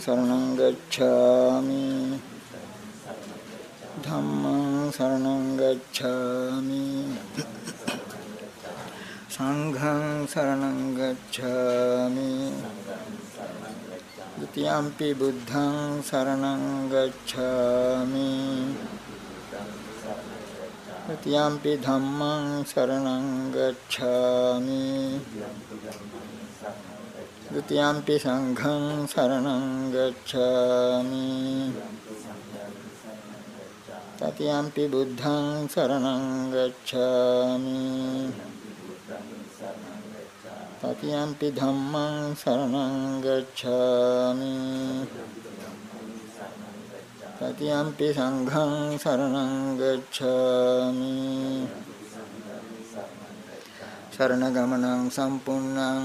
शरण गच्छामि। धम्मं शरण गच्छामि। संघं शरण गच्छामि। द्वितीयांपि बुद्धं शरण गच्छामि। तृतीयांपि धम्मं शरण गच्छामि। ධම්මං සරණං ගච්ඡාමි ဒ ුතියම්පි සංඝං සරණං ගච්ඡාමි තතියම්පි බුද්ධං සරණං ගච්ඡාමි තතියම්පි ධම්මං සරණං ගච්ඡාමි තතියම්පි සංඝං සරණං ගච්ඡාමි සරණ ගමනං සම්පූර්ණං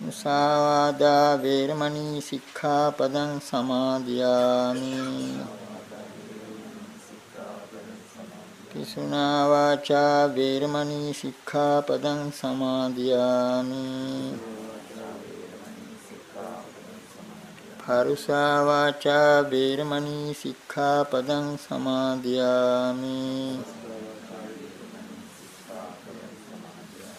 මුසාවාදා වේරමණී සික්ඛාපදං සමාදියාමි. පිසුනා වාචා වේරමණී සික්ඛාපදං සමාදියාමි. පරුසා වාචා වේරමණී සික්ඛාපදං සමාදියාමි.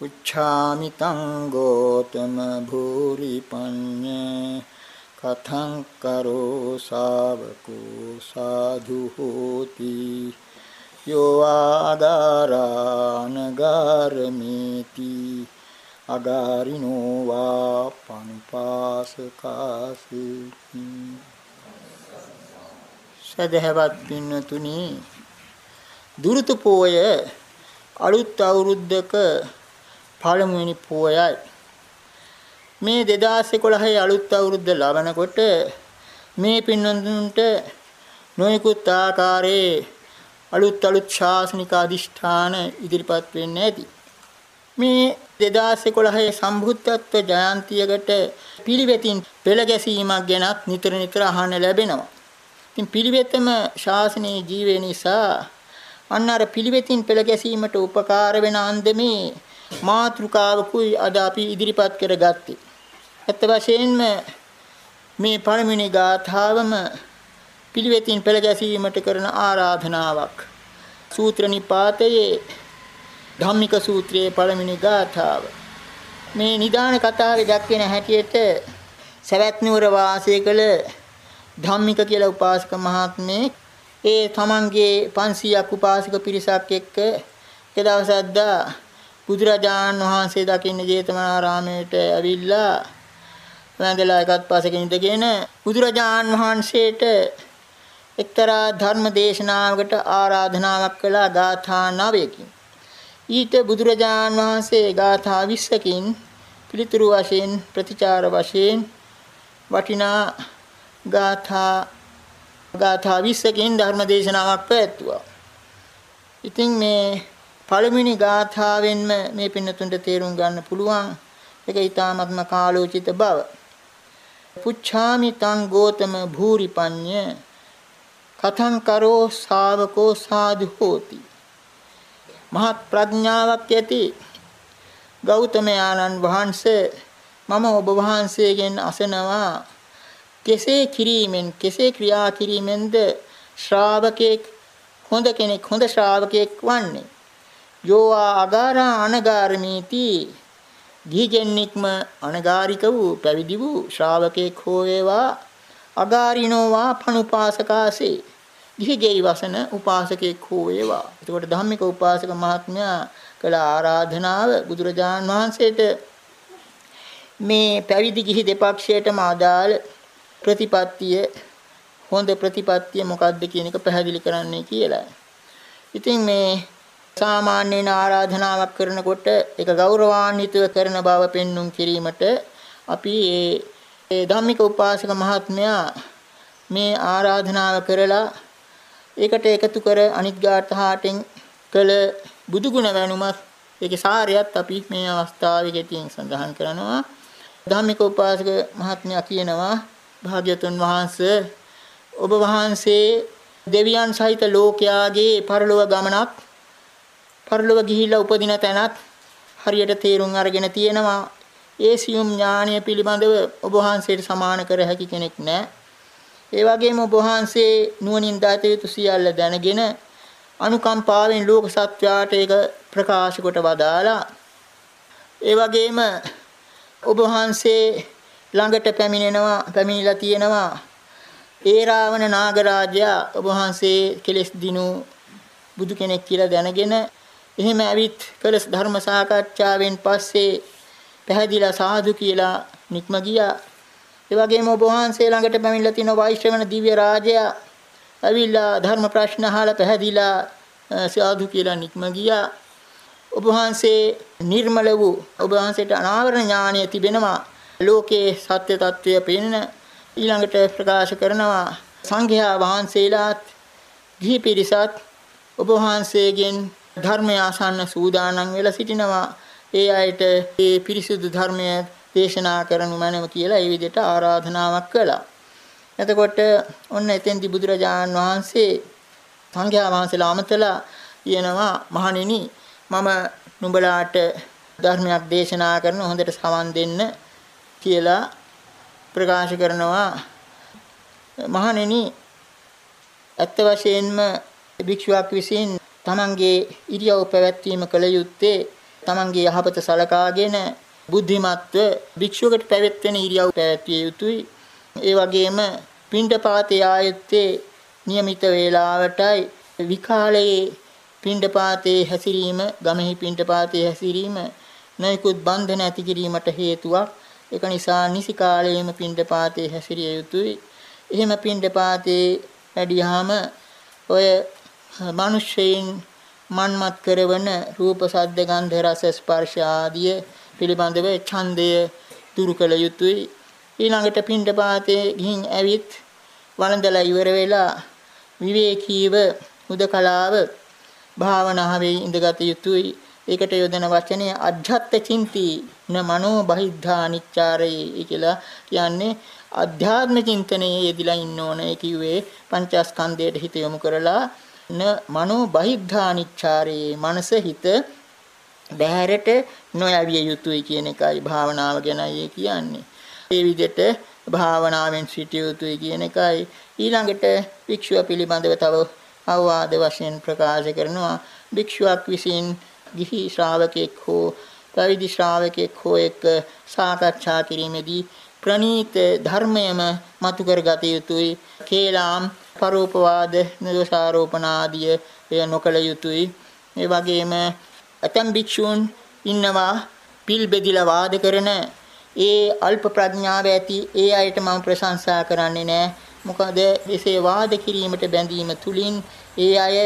උච්ඡාමි තං ගෝතම භූරි පඤ්ඤ කතං කරෝ ශාවකෝ සාධු හෝති යෝ ආදාරානගාරමේති අගාරිනෝ වා පනුපාසකාසි සදහවත් පින්නතුනි දුරුත පෝය අලුත් අවුරුද්දක පළමුවෙනි පෝයයි. මේ 2011 අලුත් අවුරුද්ද ලබනකොට මේ පින්නඳුන්ට නොයෙකුත් ආකාරයේ අලුත් අලුත් ශාසනික අදිෂ්ඨාන ඉදිරිපත් වෙන්නේ ඇති. මේ 2011 සම්බුද්ධත්ව ජයන්තියකට පිළිවෙතින් පෙළ ගැසීමක් ගැනත් නිතර නිතර අහන්න ලැබෙනවා. ඉතින් පිළිවෙතම ශාසනයේ ජීවේ නිසා අන්න අර පිළිවෙතින් පෙළ ගැසීමට උපකාර වෙන අන්දමේ මාතෘකාවකුයි අද අපි ඉදිරිපත් කරගත්තේ. ඇත්ත වශයෙන්ම මේ පළමුවෙනි ගාථාවම පිළිවෙතින් පෙළ ගැසීමට කරන ආරාධනාවක්. සූත්‍ර නිපාතයේ ධම්මික සූත්‍රයේ පළමුවෙනි ගාථාව. මේ නිදාන කතාවේ දක්වන හැටියට සවැත් නුවර වාසය කළ ධම්මික කියලා උපාසක මහත්මේ ඒ තමන්ගේ 500ක් උපාසක පිරිසක් එක්ක එක දවසක් දා බුදුරජාන් වහන්සේ දකින්න ජේතවනාරාමයට ඇවිල්ලා වැඳලා එකත් පස්සක ඉඳගෙන බුදුරජාන් වහන්සේට එක්තරා ධර්ම දේශනාවකට ආරාධනාවක් කළා ගාථා 9කින්. ඊට බුදුරජාන් වහන්සේ ගාථා 20කින් පිළිතුරු වශයෙන් ප්‍රතිචාර වශයෙන් වටිනා ගාථා ගාථා 20කින් ධර්ම දේශනාවක් පැවැත්තුවා. ඉතින් මේ පළමුවෙනි ගාථාවෙන්ම මේ පින්නතුන්ට තේරුම් ගන්න පුළුවන්. ඒක ඊ타ත්ම කාලෝචිත බව. පුච්ඡාමි තං ගෝතම භූරිපඤ්ඤ කතං කරෝ ශාවකෝ සාදු හෝති. මහත් ප්‍රඥාවක් ඇති ගෞතමයාණන් වහන්සේ මම ඔබ වහන්සේගෙන් අසනවා කෙසේ කිරීමෙන් කෙසේ ක්‍රියා කිරීමෙන්ද ශ්‍රාවකෙක් හොඳ කෙනෙක් හොඳ ශ්‍රාවකෙක් වන්නේ? යෝවා අගාරා අනගාරමීති ගිහිගෙන්නික්ම අනගාരിക වූ පැවිදි වූ ශ්‍රාවකෙක් හෝ වේවා අගාරිනෝවා පනුපාසකාසේ ගිහිගෙයි වසන උපාසකෙක් හෝ වේවා. එතකොට ධම්මික උපාසක මහත්මයා කළ ආරාධනාව බුදුරජාන් වහන්සේට මේ පැවිදි ගිහි දෙපක්ෂයටම අදාළ ප්‍රතිපත්තිය හොඳ ප්‍රතිපත්තිය මොකක්ද කියන එක පැහැදිලි කරන්නයි කියලා. ඉතින් මේ සාමාන්‍යයෙන් ආරාධනාවක් කරනකොට ඒක ගෞරවාන්විතව කරන බව පෙන්눔 කිරීමට අපි ඒ ධම්මික උපාසක මහත්මයා මේ ආරාධනාව කරලා ඒකට එකතු කර අනිත් ගාථාටෙන් කළ බුදුගුණ වැණුමත් ඒකේ සාරයත් අපි මේ අවස්ථාවේ ගෙතින් සඳහන් කරනවා. ධම්මික උපාසක මහත්මයා කියනවා භාග්‍යතුන් වහන්සේ ඔබ වහන්සේ දෙවියන් සහිත ලෝකයාගේ පරලොව ගමනක් පරලොව ගිහිල්ලා උපදින තැනත් හරියට තේරුම් අරගෙන තියෙනවා. ඒ සියුම් ඥානය පිළිබඳව ඔබ වහන්සේට සමාන කර හැකි කෙනෙක් නැහැ. ඒ වගේම ඔබ වහන්සේ නුවණින් දාත යුතු සියල්ල දැනගෙන අනුකම්පාවෙන් ලෝක සත්වයාට ඒක ප්‍රකාශ කොට වදාලා ඒ වගේම ඔබ වහන්සේ ළඟට පැමිණෙනවා පැමිණිලා තියෙනවා ඒ රාවණ නාගරාජයා ඔබ වහන්සේ කෙලෙස් දිනු බුදු කෙනෙක් කියලා දැනගෙන එහෙම ඇවිත් කළ ධර්ම සාකච්ඡාවෙන් පස්සේ පැහැදිලා සාදු කියලා නික්ම ගියා. ඒ වගේම ඔබ වහන්සේ ළඟට පැමිණලා තියෙන වෛශ්‍රවණ දිව්‍ය රාජයා ඇවිල්ලා ධර්ම ප්‍රශ්න අහලා පැහැදිලා සාදු කියලා නික්ම ගියා. ඔබ වහන්සේ නිර්මල වූ ඔබ වහන්සේට අනාවරණ ඥානය තිබෙනවා. ලෝකේ සත්‍ය తත්වය පෙනෙන ඊළඟට ප්‍රකාශ කරනවා සංඝයා වහන්සේලාත් ගිහි පිරිසත් ඔබ වහන්සේගෙන් ධර්මය ආසන්න සූදානම් වෙලා සිටිනවා. ඒ අයට මේ පිරිසුදු ධර්මය දේශනා කරනු මැනව කියලා ඒ විදිහට ආරාධනාවක් කළා. එතකොට ඔන්න එතෙන්දි බුදුරජාණන් වහන්සේ සංඝයා වහන්සේලා අමතලා කියනවා මහණෙනි මම නුඹලාට ධර්මයක් දේශනා කරන හොඳට සවන් දෙන්න කියලා ප්‍රකාශ කරනවා මහණෙනි ඇත්ත වශයෙන්ම භික්ෂුවක් විසින් තමන්ගේ ඉරියව් පැවැත්වීම කළ යුත්තේ තමන්ගේ යහපත සලකාගෙන බුද්ධිමත්ව භික්ෂුවකට පැවැත්වෙන ඉරියව් පැවැත්විය යුතුයි. ඒ වගේම පිණ්ඩපාතේ ආයත්තේ નિયમિત වේලාවටයි විකාලයේ පිණ්ඩපාතේ හැසිරීම ගමෙහි පිණ්ඩපාතේ හැසිරීම නොයෙකුත් බන්ධන ඇති කිරීමට හේතුවක්. ඒක නිසා නිසි කාලයේම පිණ්ඩපාතේ හැසිරිය යුතුයි. එහෙම පිණ්ඩපාතේ වැඩියාම ඔය මිනිස්සෙයින් මන්මත් කරවන රූප සද්ද ගන්ධ රස ස්පර්ශ ආදිය පිළිබඳව ඡන්දය දුරු කළ යුතුයි. ඊළඟට පින්ඩපාතේ ගිහින් ඇවිත් වළඳලා ඉවර වෙලා විවේකීව උදකලාව භාවනාවේ ඉඳගත යුතුයි. ඒකට යොදන වචනය අධ්‍යාත්ත චින්ති න මනෝ බහිද්ධා අනිච්චාරේ කියලා කියන්නේ අධ්‍යාත්ම චින්තනයේ යෙදලා ඉන්න ඕන ඒ කිව්වේ පංචස්කන්ධයට හිත යොමු කරලා න මනෝ බහිද්ධානිච්චාරේ මනස හිත බහැරට නොයවිය යුතුයි කියන එකයි භාවනාව ගැනයි කියන්නේ. ඒ විදිහට භාවනාවෙන් සිටිය යුතුයි කියන එකයි. ඊළඟට භික්ෂුව පිළිබඳව තව අවවාද වශයෙන් ප්‍රකාශ කරනවා. භික්ෂුවක් විසින් ගිහි ශ්‍රාවකෙක් හෝ පැවිදි ශ්‍රාවකෙක් හෝ එක්ක සාකච්ඡා කිරීමේදී ප්‍රනීත ධර්මයම මතු කරගත යුතුයි. කේලාම් පරෝපවාද නිදෝෂාරෝපණ ආදිය එය නොකළ යුතුයි. ඒ වගේම ඇතම් භික්ෂූන් ඉන්නවා පිල් බෙදිලා වාද කරන. ඒ අල්ප ප්‍රඥාව ඇති ඒ අයට මම ප්‍රශංසා කරන්නේ නැහැ මොකද එසේ වාද කිරීමට බැඳීම තුලින් ඒ අය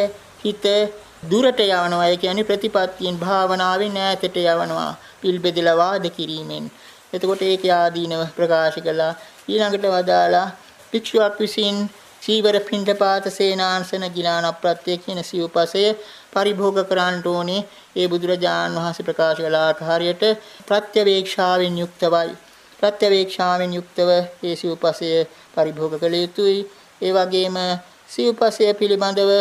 හිත දුරට යවනවා. ඒ කියන්නේ ප්‍රතිපත්තියෙන් භාවනාවෙන් ඈතට යවනවා පිල් බෙදලා වාද කිරීමෙන්. එතකොට ඒකේ ආදීනව ප්‍රකාශ කළා. ඊළඟට වදාලා භික්ෂුවක් විසින් සීවර පිණ්ඩපාත සේනාංශන ගිලාන ප්‍රත්‍ය කියන සිව්පසය පරිභෝග කරන්න ඕනේ. ඒ බුදුරජාණන් වහන්සේ ප්‍රකාශ කළ ආකාරයට ප්‍රත්‍යවේක්ෂාවෙන් යුක්තවයි. ප්‍රත්‍යවේක්ෂාවෙන් යුක්තව ඒ සිව්පසය පරිභෝග කළ යුතුයි. ඒ වගේම සිව්පසය පිළිබඳව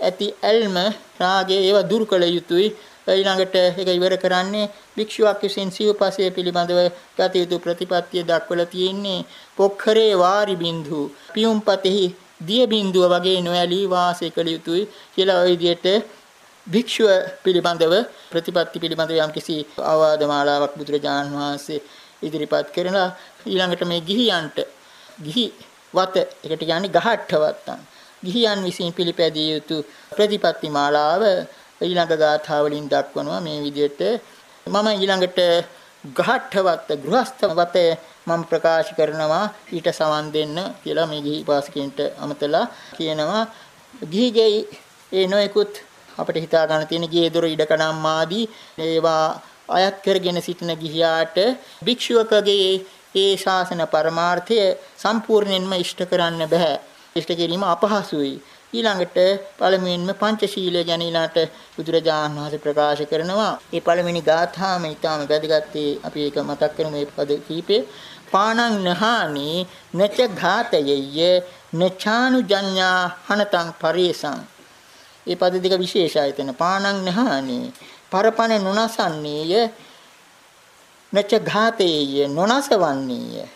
ඇති ඇල්ම රාගය ඒවා දුරු කළ යුතුයි. ඊළඟට ඒක ඉවර කරන්නේ භික්ෂුවක් විසින් සිව්පසය පිළිබඳව ගත යුතු ප්‍රතිපත්තිය දක්වලා තියෙන්නේ පොක්ඛරේ වාරි බින්දු පියුම්පතෙහි දිය බින්දුව වගේ නොඇලී වාසය කළ යුතුයි කියලා ওই විදිහට භික්ෂුව පිළිබඳව ප්‍රතිපත්ති පිළිබඳව යම්කිසි අවවාද මාලාවක් බුදුරජාණන් වහන්සේ ඉදිරිපත් කරනවා ඊළඟට මේ ගිහියන්ට ගිහි වත එකට කියන්නේ ගහට්ටවත්තන් ගිහියන් විසින් පිළිපැදිය යුතු ප්‍රතිපත්ති මාලාව ඊළඟ ගාථා වලින් දක්වනවා. මේ විදිහට මම ඊළඟට ගහට්ටවත්ත ගෘහස්ථවත මම ප්‍රකාශ කරනවා ඊට සමන් දෙන්න කියලා මේ ගිහි පාසිකින්ට අමතලා කියනවා ගිහිගේ ඒ නොයෙකුත් අපිට හිතා ගන්න තියෙන ගේ දොර ඉඩකඩම් ආදී ඒවා අයත් කරගෙන සිටින ගිහියාට භික්ෂුවකගේ ඒ ශාසන පරමාර්ථය සම්පූර්ණයෙන්ම ඉෂ්ට කරන්න බෑ. ඉෂ්ට කිරීම අපහසුයි. ඊළඟට පළමුවෙන්ම පංචශීලය ගැන ඊළාට බුදුරජාණන් වහන්සේ ප්‍රකාශ කරනවා. මේ පළවෙනි ගාථාම ඊටාම වැදගත් අපි ඒක මතක් කරමු මේ පද කීපේ. පානං නහානි නච ඝාතයෙය නචානුජඤ්ඤා හනතං පරේසං. මේ පද දෙක විශේෂයි එතන. පානං නහානි පරපණ නොනසන්නේය නච ඝාතේය නොනසවන්නේය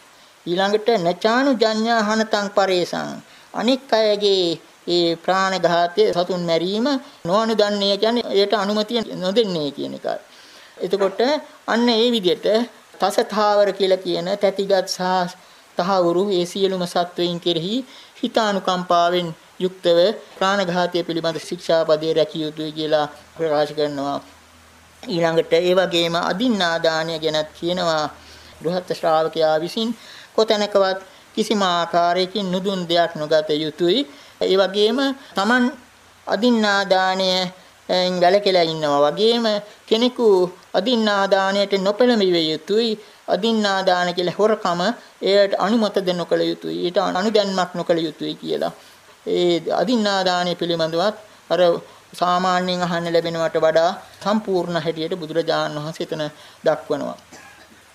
ඊළඟට නචානුජඤ්ඤා හනතං පරේසං අනික් අයගේ ඒ ප්‍රාණඝාතය සතුන් මැරීම නොඅනුදන්නේ කියන්නේ ඒට අනුමැතිය නොදෙන්නේ කියන එකයි. එතකොට අන්න ඒ විදිහට තසතාවර කියලා කියන තැතිගත් සහ තහවුරු ඒ සියලුම සත්වයින් කෙරෙහි හිතානුකම්පාවෙන් යුක්තව ප්‍රාණඝාතය පිළිබඳ ශික්ෂාපදයේ රැකිය යුතුයි කියලා ප්‍රකාශ කරනවා. ඊළඟට ඒ වගේම අදින්නා දානය ගැනත් කියනවා බෘහත් ශ්‍රාවකයා විසින් කොතැනකවත් කිසිම ආකාරයකින් නුදුන් දෙයක් නොගත යුතුයි. ඒ වගේම Taman අදින්නා දාණය වැළකීලා ඉන්නවා. වගේම කෙනෙකු අදින්නා දාණයට නොපෙළඹිය යුතුයි. අදින්නා දාන කියලා හොරකම එයට අනුමත දෙන්න කළ යුතුයි. ඊට අනුදැන්මක් නොකළ යුතුයි කියලා. ඒ අදින්නා දාණය පිළිබඳවත් අර සාමාන්‍යයෙන් අහන්න ලැබෙනවට වඩා සම්පූර්ණ හැටියට බුදුරජාණන් වහන්සේ එතන දක්වනවා.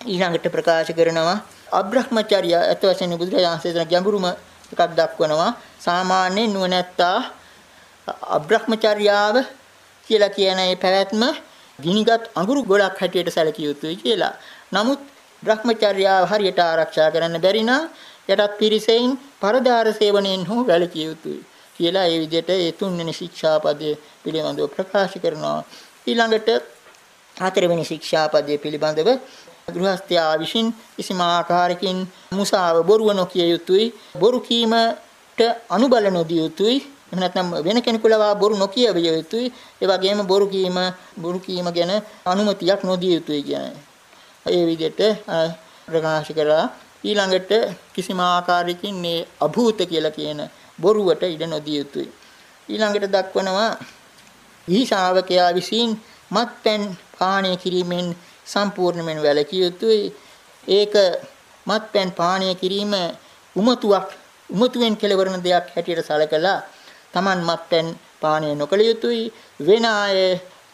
ඊළඟට ප්‍රකාශ කරනවා අබ්‍රහ්මචර්ය අත වශයෙන් බුදුරජාණන් වහන්සේ එතන ගැඹුරුම එකක් දක්වනවා. සාමාන්‍යයෙන් නුවණැත්තා අබ්‍රහ්මචර්යාව කියලා කියන ඒ පැවැත්ම ගිනිගත් අඟුරු ගොඩක් හැටියට සැලකිය යුතුයි කියලා. නමුත් බ්‍රහ්මචර්යාව හරියට ආරක්ෂා කරන්න බැරි නම් යටත් පිරිසෙන් පරදාර සේවනයෙන් හෝ වැළකී යුතුයි. කියලා ඒ විදිහට ඒ තුන්වෙනි ශික්ෂාපදයේ පිළිබඳව ප්‍රකාශ කරනවා. ඊළඟට හතරවෙනි ශික්ෂාපදයේ පිළිබඳව ගෘහස්ථයා විසින් කිසිම ආකාරයකින් මුසාව බොරුව නොකිය යුතුයි. බොරු කීමට අනුබල නොදිය යුතුයි. එහෙම නැත්නම් වෙන කෙනෙකු ලවා බොරු නොකිය යුතුයි. ඒ වගේම බොරු කීම බොරු කීම ගැන අනුමතියක් නොදිය යුතුයි කියන්නේ. ඒ විදිහට ප්‍රකාශ කළා. ඊළඟට කිසිම ආකාරයකින් මේ අභූත කියලා කියන බොරුවට ඉඩ නොදිය යුතුයි. ඊළඟට දක්වනවා ඊ ශාවකයා විසින් මත්පැන් පානය කිරීමෙන් සම්පූර්ණයෙන් වැළකී යුතුයි. ඒක මත්පැන් පානය කිරීම උමතුවක් උමතුවෙන් කෙලවරන දෙයක් හැටියට සැලකලා Taman මත්පැන් පානය නොකළ යුතුයි. වෙන අය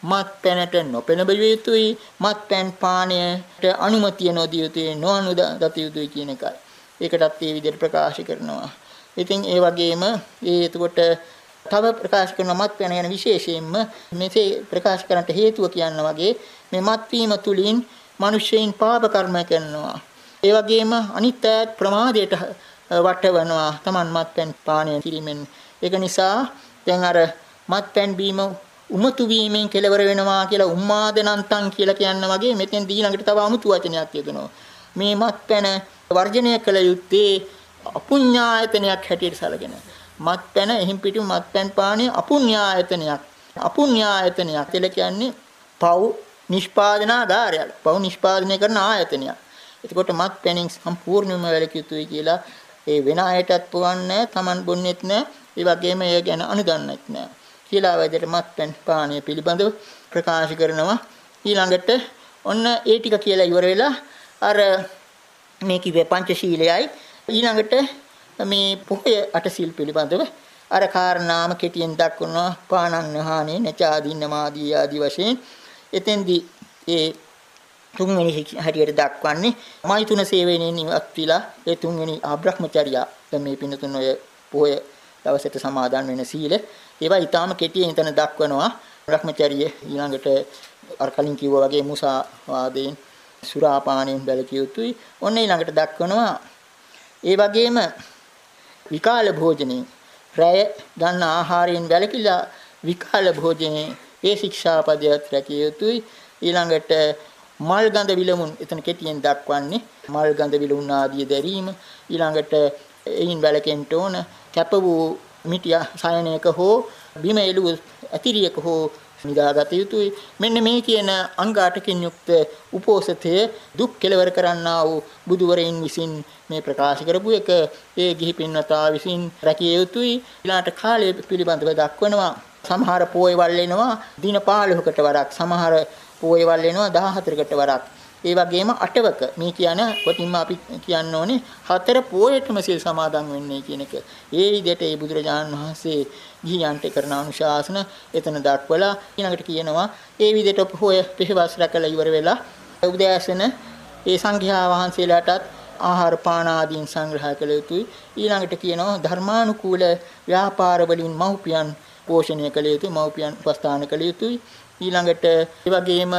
මත්පැනට නොපෙළඹිය යුතුයි. මත්පැන් පානයට අනුමැතිය නොදිය යුතුයි. නොඅනුදත යුතුයි කියන එකයි. ඒකටත් මේ විදිහට ප්‍රකාශ කරනවා. ඉතින් ඒ වගේම ඒ එතකොට තව ප්‍රකාශ කරන මත්පැන යන විශේෂයෙන්ම මෙසේ ප්‍රකාශ කරන්නට හේතුව කියනවා වගේ මේ මත්වීම තුලින් මිනිසෙයින් පාප කර්ම කරනවා. ඒ වගේම අනිත් ඈත් ප්‍රමාදයට වටවනවා Taman මත්පැන් පානය කිරීමෙන්. ඒක නිසා දැන් අර මත්පැන් බීම උමතු වීමෙන් කෙලවර වෙනවා කියලා උම්මාදනන්තං කියලා කියන වගේ මෙතෙන් ඊළඟට තව අමුතු වචනයක් යොදනවා. මේ මත්පැන වර්ජනය කළ යුත්තේ අපුඤ්ඤායතනයක් හැටියට සැලකෙන. මත්පැන එහිම් පිටු මත්පැන් පානය අපුඤ්ඤායතනයක්. අපුඤ්ඤායතනයක් කියලා කියන්නේ පව් නිෂ්පාදනාගාරයක්. පව් නිෂ්පාදනය කරන ආයතනයක්. එතකොට මත්පැනින් සම්පූර්ණයෙන්ම වැළකී යුතුයි කියලා ඒ වෙන අයටත් පුවන්නේ Taman බොන්නෙත් නෑ. ඒ වගේම ඒ ගැන අනුදන්නෙත් නෑ. කියලා වැදෙට මත්පැන් පානය පිළිබඳව ප්‍රකාශ කරනවා. ඊළඟට ඔන්න ඒ ටික කියලා ඉවර වෙලා අර මේ කිව්වේ පංචශීලයයි ඊළඟට මේ පොහොය අටසිල් පිළිබඳව අර කාරණාම කෙටියෙන් දක්වනවා. පානන්නහානේ නචාදීන්නමාදී ආදී වශයෙන්. එතෙන්දී ඒ තුන්වෙනි හැටියට දක්වන්නේ මෛතුන සේවනයේ ඉවත් විලා ඒ තුන්වෙනි ආබ්‍රහ්මචර්යා දැන් මේ පින්නතුන් ඔය පොය දවසට සමාදන් වෙන සීල. ඒවා ඊටාම කෙටියෙන් එතන දක්වනවා. බ්‍රහ්මචර්ය ඊළඟට අර කලින් කිව්වා වගේ මුසා වාදයෙන් සුරාපානයෙන් බැලකිය යුතුයි. ඔන්න ඊළඟට දක්වනවා. ඒ වගේම විකාල භෝජනේ. රැය ගන්න ආහාරයෙන් වැළකීලා විකාල භෝජනේ ඒ ශික්ෂාපදයට රැකිය යුතුයි. ඊළඟට මල් ගඳ විලමුන් එතන කෙටියෙන් දක්වන්නේ. මල් ගඳ විලුන් ආදී දැරීම. ඊළඟට එයින් වැළකෙන්න ඕන කැප වූ මිටිය සයනයක හෝ බිම එළු ඇතිරියක හෝ නිදාගත යුතුයි. මෙන්න මේ කියන අංග 8කින් යුක්ත උපෝසතය දුක් කෙලවර කරන්නා වූ බුදුවරයින් විසින් මේ ප්‍රකාශ කරපු එක. ඒ ගිහි පින්වතා විසින් රැකිය යුතුයි. ඊළාට කාලය පිළිබඳව දක්වනවා. සමහර පෝයවල් එනවා. දින 15කට වරක් සමහර පෝයවල් එනවා. 14කට වරක් ඒ වගේම අටවක මේ කියන කොටින්ම අපි කියන්න ඕනේ හතර පෝයටම සිල් සමාදන් වෙන්නේ කියන එක. ඒ විදිහට ඒ බුදුරජාණන් වහන්සේ ගිහියන්ට කරන අනුශාසන එතන දක්වලා ඊළඟට කියනවා ඒ විදිහට පෝය පෙරවස් රැකලා ඉවර වෙලා උදෑසන ඒ සංඝයා වහන්සේලාටත් ආහාර පාන ආදීන් සංග්‍රහ කළ යුතුයි. ඊළඟට කියනවා ධර්මානුකූල ව්‍යාපාර වලින් මව්පියන් පෝෂණය කළ යුතුයි. මව්පියන් උපස්ථාන කළ යුතුයි. ඊළඟට ඒ වගේම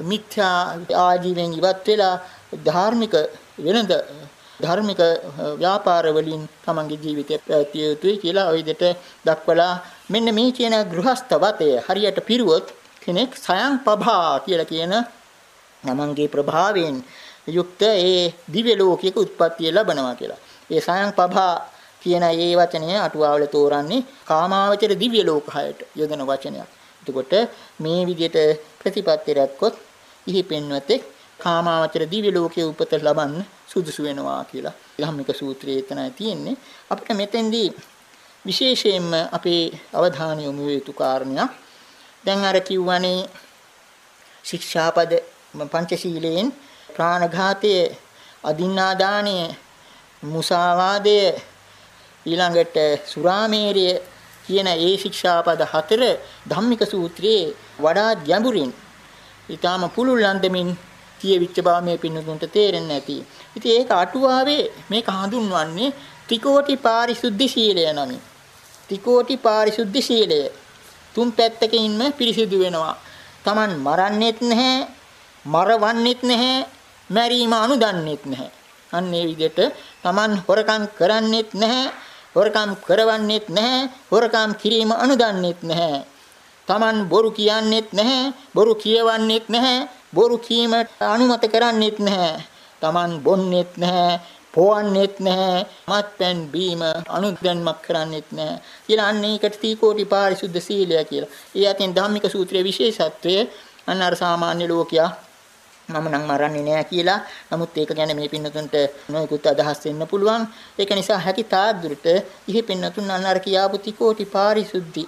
මිත්‍යා ආජීවයෙන් ඉවත් වෙලා ධාර්මික වෙනද ධර්මික ව්‍යාපාර වලින් තමන්ගේ ජීවිතය පැවැත්විය යුතුයි කියලා ওই දෙට දක්වලා මෙන්න මේ කියන ගෘහස්ත වතය හරියට පිරුවොත් කෙනෙක් සයන් පභා කියලා කියන තමන්ගේ ප්‍රභාවයෙන් යුක්ත ඒ දිව්‍ය ලෝකයක උත්පත්තිය ලබනවා කියලා. ඒ සයන් පභා කියන ඒ වචනය අටුවාවල තෝරන්නේ කාමාවචර දිව්‍ය ලෝක හයට යොදන වචනයක්. එතකොට මේ විදිහට ප්‍රතිපත්ති රැක්කොත් ඉහි පෙන්වතේ කාමාවචර දිව්‍ය ලෝකයේ උපත ලබන්න සුදුසු වෙනවා කියලා. ධම්මික සූත්‍රයේ එතනයි තියෙන්නේ. අපිට මෙතෙන්දී විශේෂයෙන්ම අපේ අවධානය යොමු යුතු කාරණයක්. දැන් අර කිව්වනේ ශික්ෂාපද පංචශීලයෙන් ප්‍රාණඝාතයේ අදින්නාදානයේ මුසාවාදය ඊළඟට සුරාමේරය කියන ඒ ශික්ෂාපද හතර ධම්මික සූත්‍රයේ වඩා ගැඹුරින් ඊටාම පුළුල් ලන්දමින් කියවිච්ච බව මේ පින්නතුන්ට තේරෙන්නේ නැති. ඉතින් ඒක අටුවාවේ මේක හඳුන්වන්නේ ත්‍රිකෝටි පාරිශුද්ධ සීලය නමින්. ත්‍රිකෝටි පාරිශුද්ධ සීලය තුන් පැත්තකින්ම පිරිසිදු වෙනවා. Taman මරන්නෙත් නැහැ, මරවන්නෙත් නැහැ, මැරීම අනුදන්නෙත් නැහැ. අන්න ඒ විදිහට Taman හොරකම් කරන්නෙත් නැහැ, හොරකම් කරවන්නෙත් නැහැ, හොරකම් කිරීම අනුදන්නෙත් නැහැ. Taman බොරු කියන්නෙත් නැහැ, බොරු කියවන්නෙත් නැහැ, බොරු කීමට අනුමත කරන්නෙත් නැහැ. Taman බොන්නෙත් නැහැ, පොවන්නෙත් නැහැ, මත්පැන් බීම අනුදැන්මක් කරන්නෙත් නැහැ. කියලා අන්න ඒකට තීකෝටි පාරිශුද්ධ සීලය කියලා. ඒ අතින් ධම්මික සූත්‍රයේ විශේෂත්වය අන්න අර සාමාන්‍ය ලෝකයා මම නම් මරන්නේ නෑ කියලා. නමුත් ඒක ගැන මේ පින්නතුන්ට නොයෙකුත් අදහස් වෙන්න පුළුවන්. ඒක නිසා හැකි තාක් දුරට ඉහි පින්නතුන් අන්නර කියාපු තිකෝටි පාරිසුද්ධි.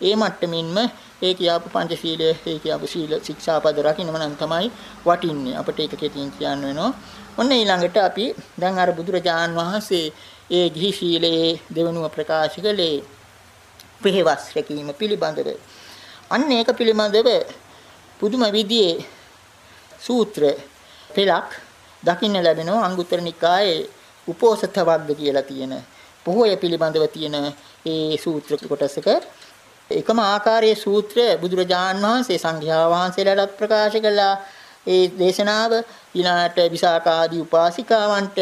ඒ මට්ටමින්ම ඒ කියාපු පංචශීලය, ඒ කියාපු සීල ශික්ෂාපද රකින්නම නම් තමයි වටින්නේ. අපිට ඒක කෙටියෙන් කියන්න වෙනවා. ඔන්න ඊළඟට අපි දැන් අර බුදුරජාන් වහන්සේ ඒ ගිහි ශීලයේ දෙවනුව ප්‍රකාශ කළේ පෙහෙවස් රැකීම පිළිබඳව. අන්න ඒක පිළිබඳව පුදුම විදිහේ සූත්‍ර පෙළක් දකින්න ලැබෙනවා අංගුත්තර නිකායේ උපෝසත වග්ග කියලා තියෙන පොහොය පිළිබඳව තියෙන ඒ සූත්‍ර කොටසක එකම ආකාරයේ සූත්‍ර බුදුරජාන් වහන්සේ සංඝයා වහන්සේලාට ප්‍රකාශ කළා. ඒ දේශනාව ඊළාට විසාකාදී උපාසිකාවන්ට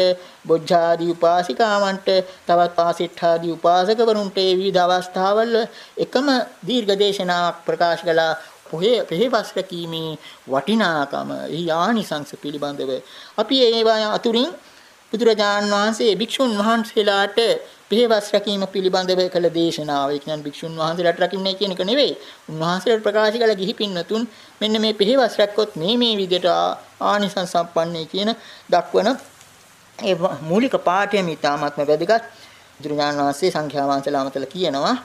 බොජ්ජාදී උපාසිකාවන්ට තවත් පාසිට්ඨාදී උපාසකවරුන්ට ඒ විවිධ අවස්ථාවල එකම දීර්ඝ දේශනාවක් ප්‍රකාශ කළා. පොහේ පෙහෙවස් රැකීමේ වටිනාකම එහි ආනිසංස පිළිබඳව. අපි ඒවා අතුරින් බුදුරජාන් වහන්සේ භික්ෂුන් වහන්සේලාට පෙහෙවස් රැකීම පිළිබඳව කළ දේශනාව. ඒ කියන්නේ භික්ෂුන් වහන්සේලාට රකින්නේ කියන එක නෙවෙයි. උන්වහන්සේලාට ප්‍රකාශ කළ ගිහි පින්නතුන් මෙන්න මේ පෙහෙවස් රැක්කොත් මේ මේ විදිහට ආනිසංස සම්පන්නයි කියන දක්වන ඒ මූලික පාඩයම ඉතාමත්ම වැදගත්. බුදුරජාණන් වහන්සේ සංඛ්‍යා වංශලා අමතල කියනවා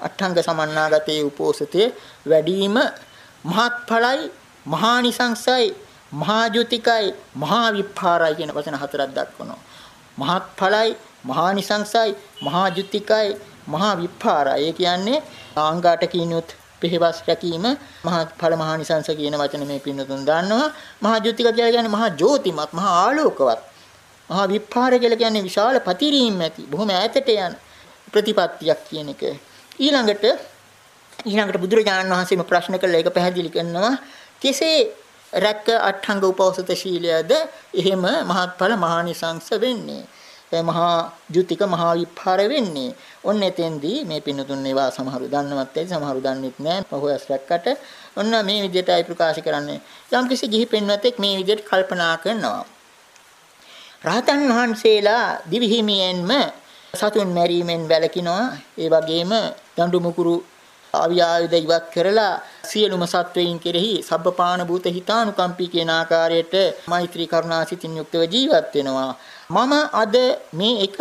අට්ඨංග සමන්නාගතේ උපෝසතේ වැඩිම මහත්ඵලයි මහානිසංසයි මහාජුතිකයි මහා විපාරයි කියන වචන හතරක් දක්වනවා. මහත්ඵලයි මහානිසංසයි මහාජුතිකයි මහා විපාරයි. ඒ කියන්නේ ආංගාට කිනුත් පෙහෙවස් රැකීම මහත්ඵල මහානිසංස කියන වචන මේ පින්නතුන් දන්නවා. මහාජුතික කියලා කියන්නේ මහා ජෝතිමත් මහා ආලෝකවත්. මහා විපාර කියලා කියන්නේ විශාල පතිරීම් ඇති බොහොම ඈතට යන ප්‍රතිපත්තියක් කියන එක. ඊළඟට ඊළඟට බුදුරජාණන් වහන්සේම ප්‍රශ්න කළා ඒක පැහැදිලි කරනවා කෙසේ රැක්ක අට්ඨංග උපෝසත ශීලයද එහෙම මහත්ඵල මහානිසංස වෙන්නේ මහා ජුතික මහා විපාර වෙන්නේ. ඔන්න එතෙන්දී මේ පින්නතුන් ඒවා සමහරු දන්නවත් ඇයි? සමහරු දන්නෙත් නෑ. පහොයස් රැක්කට. ඔන්න මේ විදිහටයි ප්‍රකාශ කරන්නේ යම් කිසි ගිහි පින්වතෙක් මේ විදිහට කල්පනා කරනවා. රහතන් වහන්සේලා දිවිහිමියෙන්ම සතුන් මැරීමෙන් වැළකිනවා. ඒ වගේම දඬු මුකුරු අවියායුධ ඉවත් කරලා සියලුම සත්වයින් කෙරෙහි සබ්බපාන භූත හිතානුකම්පී කියන ආකාරයට මෛත්‍රී කරුණා සිතින් යුක්තව ජීවත් වෙනවා. මම අද මේ එක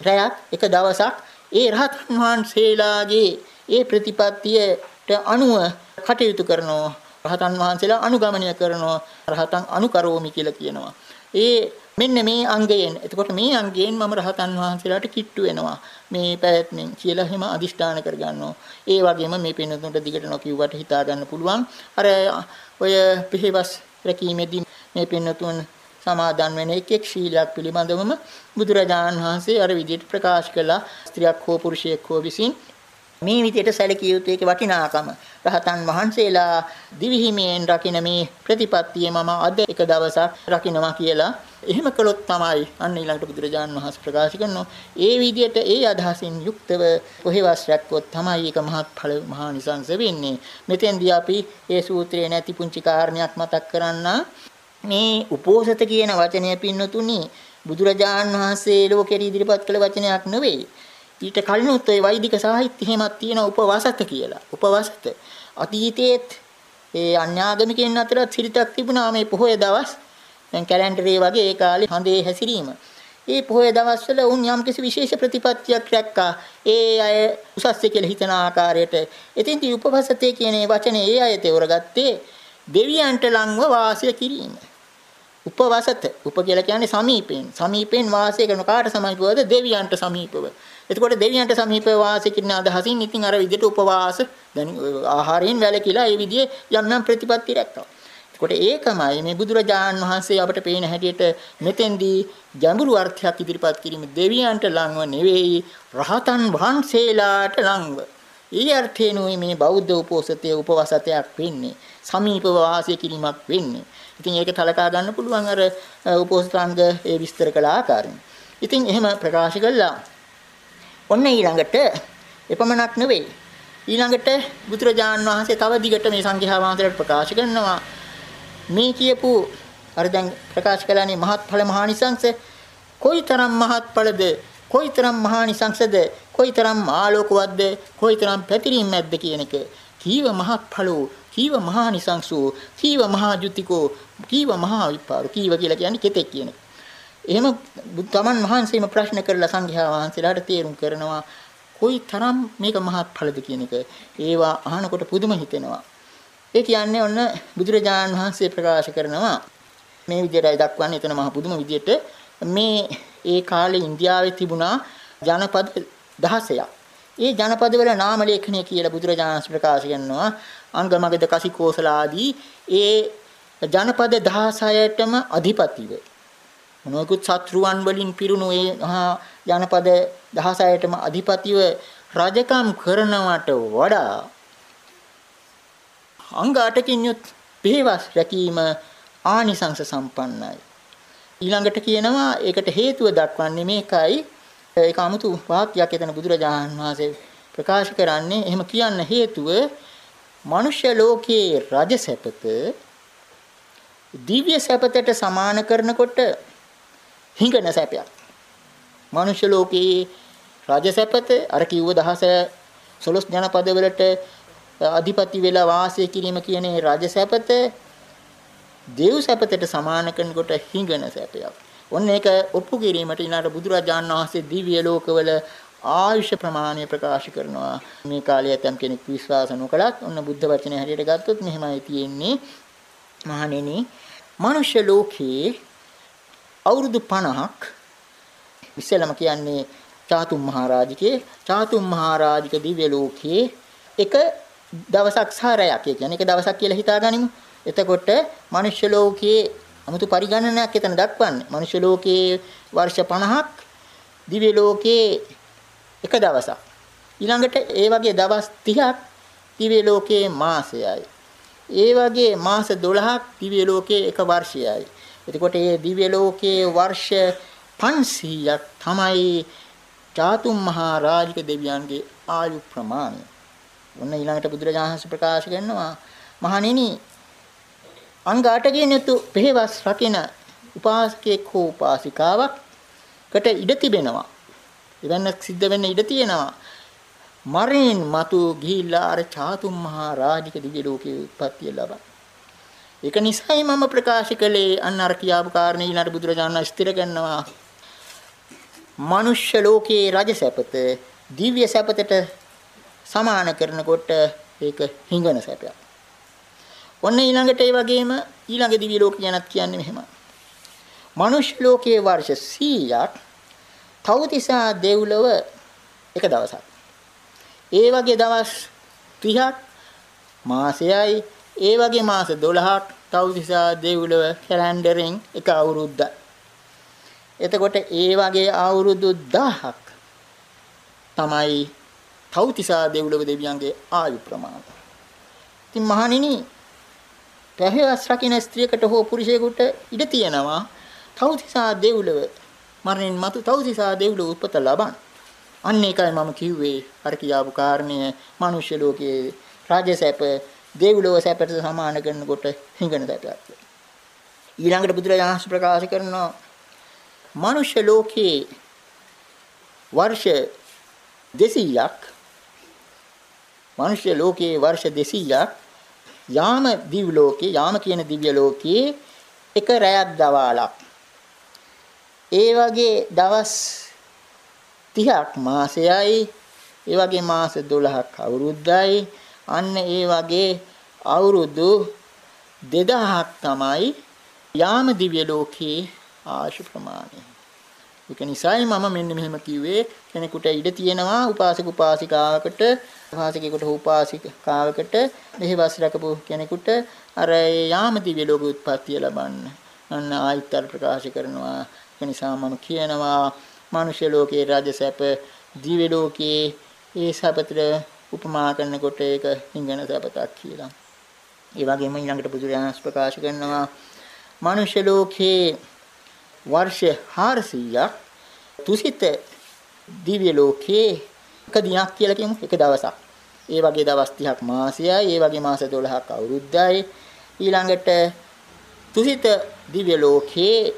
රැයක් එක දවසක් ඒ රහතන් වහන්සේලාගේ ඒ ප්‍රතිපත්තියට අනුව කටයුතු කරනවා. රහතන් වහන්සේලා අනුගමනය කරනවා. රහතන් අනුකරෝමි කියලා කියනවා. ඒ මෙන්න මේ අංගයෙන් එතකොට මේ අංගයෙන් මම රහතන් වහන්සේලාට කිට්ටු වෙනවා. මේ පැවැත්මෙන් කියලා එහෙම අදිෂ්ඨාන කරගන්නවා. ඒ වගේම මේ පින්නතුන්ට දිගට නොකියුවට හිතා ගන්න පුළුවන්. අර ඔය පිළිවස් රැකීමේදී මේ පින්නතුන් සමාදන් වෙන එක් එක් ශීලයක් පිළිබඳවම බුදුරජාණන් වහන්සේ අර විදිහට ප්‍රකාශ කළා. ස්ත්‍රියක් හෝ පුරුෂයෙක් හෝ විසින් මේ විදිහට සැලකිය යුතු ඒකේ වටිනාකම. රහතන් වහන්සේලා දිවිහිමියෙන් රකින්න මේ ප්‍රතිපත්තිය මම අද එක දවසක් රකින්නවා කියලා. එහෙම කළොත් තමයි අන්න ඊළඟට බුදුරජාණන් වහන්සේ ප්‍රකාශ කරනවා. ඒ විදිහට ඒ අදහසින් යුක්තව කොහෙවත් රැක්කොත් තමයි ඒක මහත්ඵල මහා නිසංස වෙන්නේ. මෙතෙන්දී අපි ඒ සූත්‍රයේ නැති පුංචි කාරණයක් මතක් කරන්න මේ උපෝසත කියන වචනය පින්නතුනි බුදුරජාණන් වහන්සේ ලෝකෙට ඉදිරිපත් කළ වචනයක් නෙවෙයි ඊට කලිනුත් ওই වෛදික සාහිත්‍ය එහෙමත් තියෙන උපවාසත කියලා. උපවාසත. අතීතයේත් ඒ අන්‍යාගමිකයන් අතරත් සිරිතක් තිබුණා මේ පොහොය දවස්. දැන් කැලෙන්ඩරේ වගේ ඒ කාලේ හඳේ හැසිරීම. ඒ පොහොය දවස්වල උන් යම්කිසි විශේෂ ප්‍රතිපත්තියක් රැක්කා. ඒ අය උසස් කියලා හිතන ආකාරයට. ඉතින් උපවාසතේ කියන වචනේ ඒ අය තේරගත්තේ දෙවියන්ට ලංව වාසය කිරීම. උපවසත. උප කියලා කියන්නේ සමීපෙන් සමීපෙන් වාසය කරන කාට සමීපවද? දෙවියන්ට සමීපව. එතකොට දෙවියන්ට සමීපව වාසය කරන අදහසින් ඉතින් අර විදිහට උපවාස දැන් ආහාරයෙන් වැළකීලා ඒ විදිහේ යම් යම් ප්‍රතිපත්ති රැක්කා. එතකොට ඒකමයි මේ බුදුරජාණන් වහන්සේ අපට පේන හැටියට මෙතෙන්දී ගැඹුරු අර්ථයක් ඉදිරිපත් කිරීම. දෙවියන්ට ලංව නෙවෙයි රහතන් වහන්සේලාට ලංව. ඊ අර්ථේනුයි මේ බෞද්ධ උපෝසතයේ උපවාසතයක් වෙන්නේ. සමීපව වාසය කිරීමක් වෙන්නේ. ඉතින් ඒක තලකා ගන්න පුළුවන් අර උපෝසථාංග ඒ විස්තර කළ ආකාරයෙන්. ඉතින් එහෙම ප්‍රකාශ කළා. ඔන්න ඊළඟට එපමණක් නෙවෙයි. ඊළඟට බුදුරජාන් වහන්සේ තව දිගට මේ සංඝයා වහන්සේලාට ප්‍රකාශ කරනවා මේ කියපු අර දැන් ප්‍රකාශ කළානේ මහත්ඵල මහානිසංස කොයිතරම් මහත්ඵලද කොයිතරම් මහානිසංසද කොයිතරම් ආලෝකවත්ද කොයිතරම් පැතිරීම් නැද්ද කියන එක කීව මහත්ඵලෝ කීව මහානිසංසෝ කීව මහාජුතිකෝ කීව මහා විපාරු කීව කියලා කියන්නේ කෙතෙක් කියන එක. එහෙම තමන් වහන්සේම ප්‍රශ්න කරලා සංඝයා වහන්සේලාට තේරුම් කරනවා කොයි තරම් මේක මහත්ඵලද කියන එක. ඒවා අහනකොට පුදුම හිතෙනවා. ඒ කියන්නේ ඔන්න බුදුරජාණන් වහන්සේ ප්‍රකාශ කරනවා මේ විදිහටයි දක්වන්නේ එතන මහ පුදුම විදිහට මේ ඒ කාලේ ඉන්දියාවේ තිබුණා ජනපද 16ක්. ඒ ජනපදවල නාම ලේඛනය කියලා බුදුරජාණන් ප්‍රකාශ කරනවා අංගමගද කසිකෝසලාදී ඒ ජනපද 16ටම අධිපතිව මොනකුත් සත්‍රුවන් වලින් පිරුණු ඒ ජනපද 16ටම අධිපතිව රජකම් කරනවට වඩා අංග 8කින් යුත් පියවස් රැකීම ආනිසංස සම්පන්නයි. ඊළඟට කියනවා ඒකට හේතුව දක්වන්නේ මේකයි. ඒක 아무තු වාක්‍යයක් එතන බුදුරජාණන් වහන්සේ ප්‍රකාශ කරන්නේ එහෙම කියන්න හේතුව මනුෂ්‍ය ලෝකයේ රජ සැපත දිව්‍ය සැපතට සමාන කරනකොට හිඟන සැපයක්. මනුෂ්‍ය ලෝකයේ රජ සැපත අර කිව්ව දහස සොළොස් ජනපදවලට අධිපති වෙලා වාසය කිරීම කියන රජ සැපත දේව් සැපතට සමාන කරනකොට හිඟන සැපයක්. ඔන්න ඒක ඔප්පු කිරීමට ඊළඟට බුදුරජාණන් වහන්සේ දිව්‍ය ලෝකවල ආයුෂ ප්‍රමාණය ප්‍රකාශ කරනවා. මේ කාලේ ඇතම් කෙනෙක් විශ්වාස නොකලත් ඔන්න බුද්ධ වචනේ හැටියට ගත්තොත් මෙහෙමයි තියෙන්නේ. මහණෙනි, මනුෂ්‍ය ලෝකේ අවුරුදු 50ක් ඉස්සෙල්ලම කියන්නේ චාතුම් මහරජිකේ චාතුම් මහරජික දිව්‍ය ලෝකයේ එක දවසක් සාරයක් කියන්නේ එක දවසක් කියලා හිතාගනිමු. එතකොට මනුෂ්‍ය ලෝකයේ 아무තු පරිගණනයක් එතන දක්වන්නේ. මනුෂ්‍ය ලෝකයේ වර්ෂ 50ක් දිව්‍ය ලෝකයේ එක දවසක්. ඊළඟට ඒ වගේ දවස් 30ක් දිව්‍ය ලෝකයේ මාසයයි. ඒ වගේ මාස 12ක් දිව්‍ය ලෝකයේ එක වර්ෂයයි. එතකොට මේ දිව්‍ය ලෝකයේ වර්ෂ 500ක් තමයි චාතුම් මහා රාජික දෙවියන්ගේ ආයු ප්‍රමාණය. ඔන්න ඊළඟට බුදුරජාණන් වහන්සේ ප්‍රකාශ කරනවා මහණෙනි අංග 8කින් යුතු පෙහෙවස් රකින උපාසකෙක් හෝ උපාසිකාවක්කට ඉඩ තිබෙනවා. එවන්නක් සිද්ධ වෙන්න ඉඩ තියෙනවා. මරණින් මතු ගිහිල්ලා අර චාතුම් මහා රාජික දිව්‍ය ලෝකයේ උප්පත්තිය ලබා. ඒක නිසයි මම ප්‍රකාශ කළේ අන්න අර කියාපු කාරණේ ඊළඟ බුදුරජාණන් ස්ථිර කරනවා. මනුෂ්‍ය ලෝකයේ රජ සැපත දිව්‍ය සැපතට සමාන කරනකොට ඒක හිඟන සැපයක්. ඔන්න ඊළඟට ඒ වගේම ඊළඟ දිව්‍ය ලෝක ගැනත් කියන්නේ මෙහෙම. මනුෂ්‍ය ලෝකයේ වර්ෂ 100ක් තවතිසා දෙව්ලොව එක දවසක්. ඒ වගේ දවස් 30ක් මාසයයි ඒ වගේ මාස 12ක් තවතිසා දෙව්ලොව කැලෙන්ඩරෙන් එක අවුරුද්දක්. එතකොට ඒ වගේ අවුරුදු 1000ක් තමයි තවතිසා දෙව්ලොව දෙවියන්ගේ ආයු ප්‍රමාණය. ඉතින් මහණෙනි පැහැවස් රකින්න ස්ත්‍රියකට හෝ පුරුෂයෙකුට ඉඩ තියෙනවා තවතිසා දෙව්ලොව මරණින් මතු තවතිසා දෙව්ලොව උපත ලබන. අන්න ඒකයි මම කිව්වේ අර කියාපු කාරණය මිනිස් ලෝකයේ රාජසැප දෙව්ලොව සැපට සමාන කරනකොට හිඟන සැපයක්. ඊළඟට බුදුරජාණන් ප්‍රකාශ කරනවා මනුෂ්‍ය ලෝකයේ වර්ෂ 200ක් මනුෂ්‍ය ලෝකයේ වර්ෂ 200ක් යාම දිව්‍ය ලෝකේ යාම කියන දිව්‍ය ලෝකයේ එක රැයක් දවාලක් ඒ වගේ දවස් 30ක් මාසයයි ඒ වගේ මාස 12ක් අවුරුද්දයි අන්න ඒ වගේ අවුරුදු 2000ක් තමයි යාම දිව්‍ය ලෝකයේ ආශු ප්‍රමාණය. ඒක නිසායි මම මෙන්න මෙහෙම කිව්වේ කෙනෙකුට ඉඩ තියෙනවා උපාසක උපාසිකාවකට උපාසකයෙකුට උපාසිකාවකට මෙහෙවස් රකපු කෙනෙකුට අර යාම දිව්‍ය ලෝක උත්පත්තිය ලබන්න. අන්න ආයිත්තර ප්‍රකාශ කරනවා. ඒ නිසා මම කියනවා මනුෂ්‍ය ලෝකයේ රාජ සැප දිව්‍ය ලෝකයේ ඒ සැපතට උපමා කරනකොට ඒක හිඟන සැපතක් කියලා. ඒ වගේම ඊළඟට බුදුරජාණන් ප්‍රකාශ කරනවා මනුෂ්‍ය ලෝකයේ වර්ෂ 400ක් තුසිත දිව්‍ය ලෝකයේ එක දිනක් කියලා කියමු එක දවසක්. ඒ වගේ දවස් 30ක් මාසයයි, ඒ වගේ මාස 12ක් අවුරුද්දයි. ඊළඟට තුසිත දිව්‍ය ලෝකයේ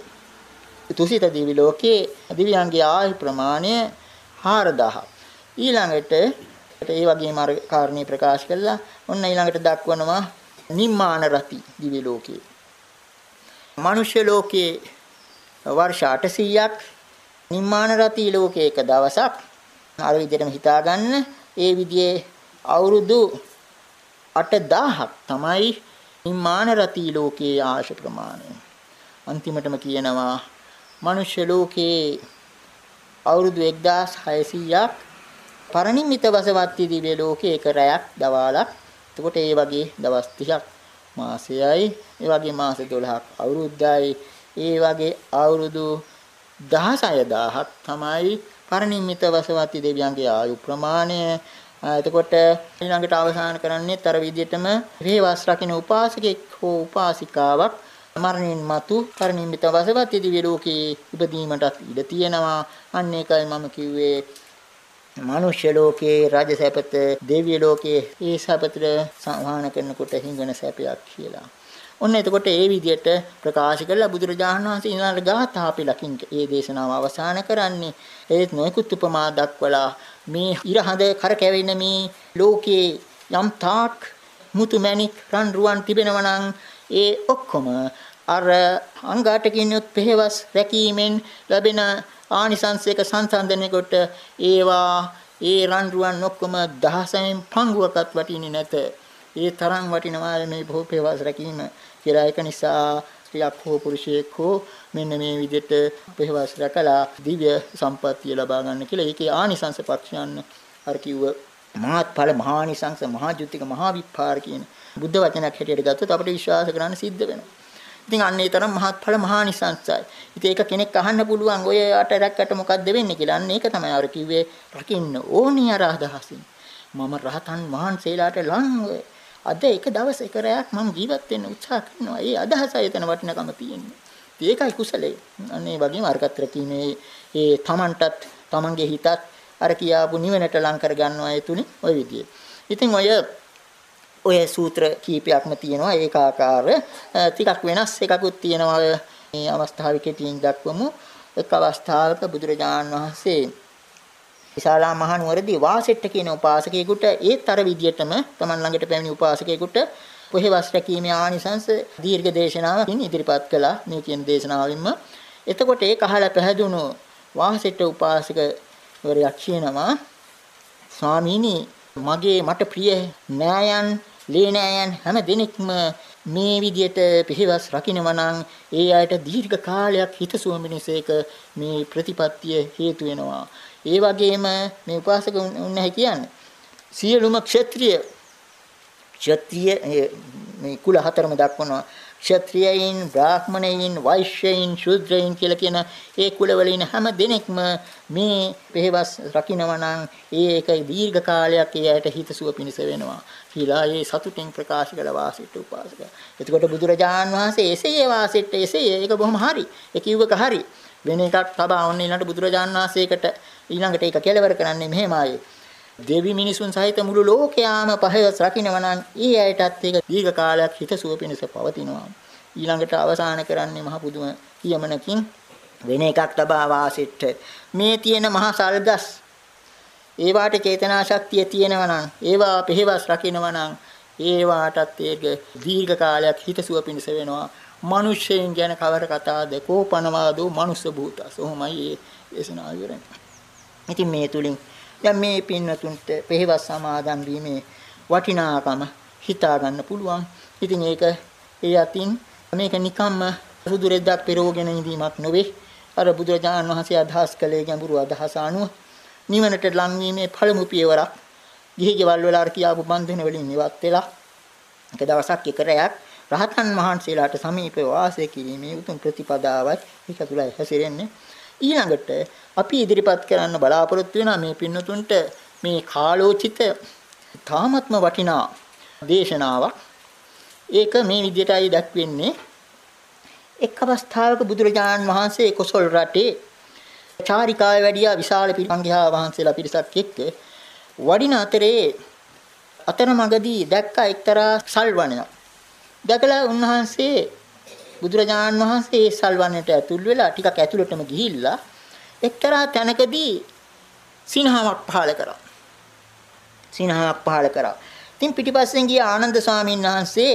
තුසිත දිව්‍ය ලෝකයේ දිව්‍යයන්ගේ ආයු ප්‍රමාණය 4000ක්. ඊළඟට ඒ වගේම අර කාරණේ ප්‍රකාශ කළා. ඔන්න ඊළඟට දක්වනවා නිම්මාන රති දිව්‍ය ලෝකයේ. මනුෂ්‍ය ලෝකයේ වර්ෂ 800ක් නිම්මාන රති ලෝකයේ එක දවසක් අර විදිහටම හිතාගන්න ඒ විදිහේ අවුරුදු 8000ක් තමයි නිම්මාන රති ලෝකයේ ආශ ප්‍රමාණය අන්තිමටම කියනවා මනුෂ්‍ය ලෝකයේ අවුරුදු 1600ක් පරිණිමිත වසවත්ති දිව්‍ය ලෝකයේ එක රැයක් දවාලක් එතකොට ඒ වගේ දවස් 30ක් මාසයයි ඒ වගේ මාස 12ක් අවුරුද්දයි ඒ වගේ අවුරුදු 16000ක් තමයි පරිනිම්මිත වසවති දෙවියන්ගේ ආයු ප්‍රමාණය. එතකොට ඊළඟට අවසන් කරන්නේ තර විදිහටම රේවස් රකින්න උපාසකෙක් හෝ උපාසිකාවක් මරණින් මතු පරිනිම්මිත වසවත් දිව්‍ය ලෝකේ ඉපදීමටත් ඉඩ තියෙනවා. අන්න ඒකයි මම කිව්වේ මනුෂ්‍ය ලෝකයේ රාජ සැපත, දෙවිය ලෝකයේ ඒ සැපතට සමාන කරනකොට හිඟන සැපයක් කියලා. ඔන්න එතකොට ඒ විදිහට ප්‍රකාශ කළා බුදුරජාණන් වහන්සේ ඊළඟ ගාථා අපි ලකින් ඒ දේශනාව අවසන් කරන්නේ ඒත් නොයෙකුත් උපමා දක්වලා මේ ඉරහඳ කරකැවෙන මේ ලෝකයේ යම් තාක් මුතුමැණික් රන් රුවන් තිබෙනවා නම් ඒ ඔක්කොම අර අංගාටකින් යුත් පෙහෙවස් රැකීමෙන් ලැබෙන ආනිසංසයක සංසන්දනය කොට ඒවා ඒ රන් රුවන් ඔක්කොම දහසෙන් පංගුවකත් වටින්නේ නැත. ඒ තරම් වටිනවා මේ බොහෝ පෙහෙවස් රැකීම කියලා ඒක නිසා ස්ත්‍රියක් හෝ පුරුෂයෙක් හෝ මෙන්න මේ විදිහට පෙහෙවස් රැකලා දිව්‍ය සම්පත්තිය ලබා ගන්න කියලා ඒකේ ආනිසංස පක්ෂයන් අර කිව්ව මහත්ඵල මහානිසංස මහජුතික මහා විපාර කියන බුද්ධ වචනයක් හැටියට ගත්තොත් අපිට විශ්වාස කරන්න සිද්ධ වෙනවා. ඉතින් අන්න ඒ තරම් මහත්ඵල මහානිසංසයි. ඉතින් ඒක කෙනෙක් අහන්න පුළුවන් ඔය අට රැක්කට මොකද්ද වෙන්නේ කියලා. අන්න ඒක තමයි අර කිව්වේ රකින්න ඕනි අර අදහසින්. මම රහතන් වහන්සේලාට ලං අද එක දවස් එක රැයක් මම ජීවත් වෙන්න උත්සාහ කරනවා. ඒ අදහසයි එතන වටිනකම තියෙන්නේ. ඒකයි කුසලයේ. අන්න ඒ වගේම අරකට රැකීමේ ඒ Tamanටත් Tamanගේ හිතත් අර කියාපු නිවනට ලං කර ගන්නවා ඒ තුලින් ওই විදිහේ. ඉතින් ඔය ඔය සූත්‍ර කීපයක්ම තියෙනවා ඒකාකාර. ටිකක් වෙනස් එකකුත් තියෙනවා මේ අවස්ථාවේ කෙටියෙන් දක්වමු. එක් අවස්ථාවක බුදුරජාන් වහන්සේ විශාලා මහනුවරදී වාසෙට්ට කියන උපාසකයෙකුට ඒත් අර විදියටම Taman ළඟට පැමිණි උපාසකයෙකුට කොහෙවස් රැකීමේ ආනිසංස දීර්ඝ දේශනාවකින් ඉදිරිපත් කළා. මේ කියන දේශනාවෙන්ම එතකොට ඒක අහලා පැහැදුණු වාසෙට්ට උපාසක වරයක් කියනවා ස්වාමීනි මගේ මට ප්‍රිය නෑයන් ලේනෑයන් හැම දිනෙකම මේ විදියට පිහිවස් රකින්නවා නම් ඒ අයට දීර්ඝ කාලයක් හිතසුව මිනිසේක මේ ප්‍රතිපත්තිය හේතු වෙනවා. ඒ වගේම මේ උපාසක උන්නේ කියන්නේ සියලුම ක්ෂත්‍රීය ක්ෂත්‍රීය මේ කුල හතරම දක්වනවා ක්ෂත්‍රියයින් බ්‍රාහ්මණයින් වෛශ්‍යයින් ශූද්‍රයින් කියලා කියන ඒ කුලවල ඉන්න හැම දෙනෙක්ම මේ පෙහෙවස් රකින්නවා නම් ඒ එක දීර්ඝ කාලයක් ඒ ඇයට හිතසුව පිණිස වෙනවා කියලා ඒ සතුටින් ප්‍රකාශ කළ වාසිට උපාසක. එතකොට බුදුරජාන් වහන්සේ එසේ වාසිට එසේ ඒක බොහොම හරි. ඒ කිව්වක හරි. වෙන එකක් තබා ඔන්න ඊළඟට බුදුරජාන් වහන්සේකට ඊළඟට ඒක කෙලවර කරන්නේ මෙහෙමයි. දෙවි මිනිසුන් සහිත මුළු ලෝකයාම පහයස් රකින්නවා නම් ඊ ඇයටත් ඒක දීර්ඝ කාලයක් හිතසුව පිණිස පවතිනවා. ඊළඟට අවසාන කරන්නේ මහ පුදුම කියමනකින් වෙන එකක් තබා වාසිට මේ තියෙන මහා සල්ගස් ඒවාට චේතනා ශක්තිය තියෙනවා නම් ඒවා පෙහෙවස් රකින්නවා නම් ඒවාටත් ඒක දීර්ඝ කාලයක් හිතසුව පිණිස වෙනවා. මිනිස්සෙන් ගැන කවර කතාද කෝපනවාදෝ මනුස්ස භූතස්. ඔහොමයි ඒ දේශනාව ඉවරයි. ඉතින් මේ තුලින් දැන් මේ පින්නතුන්ට පෙහෙවස් සමාදන් වීමේ වටිනාකම හිතා ගන්න පුළුවන්. ඉතින් ඒක ඒ අතින් මේක නිකම්ම සුදු රෙද්දක් පෙරෝගෙන ඉඳීමක් නොවේ. අර බුදුරජාණන් වහන්සේ අදහස් කළේ ගැඹුරු අදහස අනුව නිවනට ලංවීමේ පළමු පියවරක් ගිහි ගෙවල් වල අර කියාපු බන්ධන වලින් ඉවත් වෙලා එක දවසක් එක රැයක් රහතන් වහන්සේලාට සමීපව වාසය කිරීමේ උතුම් ප්‍රතිපදාවයි ඒක තුලයි හැසිරෙන්නේ ඊළඟට අපි ඉදිරිපත් කරන්න බලාපොරොත්තු වෙනා මේ පින්නතුන්ට මේ කාලෝචිත තාමත්ම වටිනා දේශනාවක්. ඒක මේ විදිහටයි දක්වන්නේ එක් අවස්ථාවක බුදුරජාණන් වහන්සේ කොසල් රටේ චාරිකාවේ වැඩියා විශාල පිරිසංඝයා වහන්සේලා පිරිසක් එක්ක වඩින අතරේ අතරමඟදී දැක්ක එක්තරා සල්වනයක්. දැකලා උන්වහන්සේ බුදුරජාණන් වහන්සේ ඒ සල්වන්නට ඇතුල් වෙලා ටිකක් ඇතුළටම ගිහිල්ලා එක්තරා තැනකදී සිනහාවක් පහළ කරා. සිනහාවක් පහළ කරා. ඉතින් පිටිපස්සෙන් ගිය ආනන්ද ස්වාමීන් වහන්සේ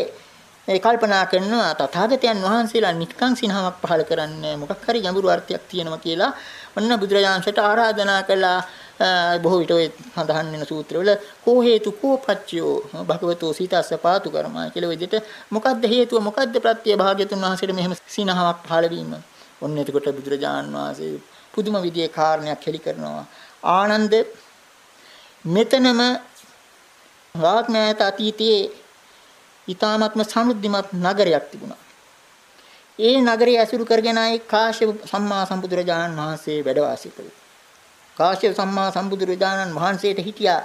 ඒ කල්පනා කරනවා තථාගතයන් වහන්සේලා නිකං සිනහාවක් පහළ කරන්නේ මොකක් හරි ගැඹුරු අර්ථයක් තියෙනවා කියලා. ඔන්න බුදුරජාණන්සට ආරාධනා කළා. බොහෝ විට ඔය සඳහන් වෙන සූත්‍රවල කෝ හේතු කෝ පච්චයෝ? භගවතෝ සීතස්ස පාතු කර්මා කියලා විදිහට මොකද්ද හේතුව මොකද්ද ප්‍රත්‍ය භාග්‍යතුන් වහන්සේට මෙහෙම සිනහාවක් පහළ වීම? ඔන්න එතකොට බුදුරජාණන් වහන්සේ පුදුම විදිහේ කාරණයක් හෙළි කරනවා ආනන්ද මෙතනම වාග්මෑත අතීතයේ ඊ타ත්ම සමුද්දිමත් නගරයක් තිබුණා. ඒ නගරය ඇසුරු කරගෙනයි කාශ්‍යප සම්මා සම්බුදුරජාණන් වහන්සේ වැඩ වාසය කළේ. කාශ්‍යප සම්මා සම්බුදුරජාණන් වහන්සේට හිටියා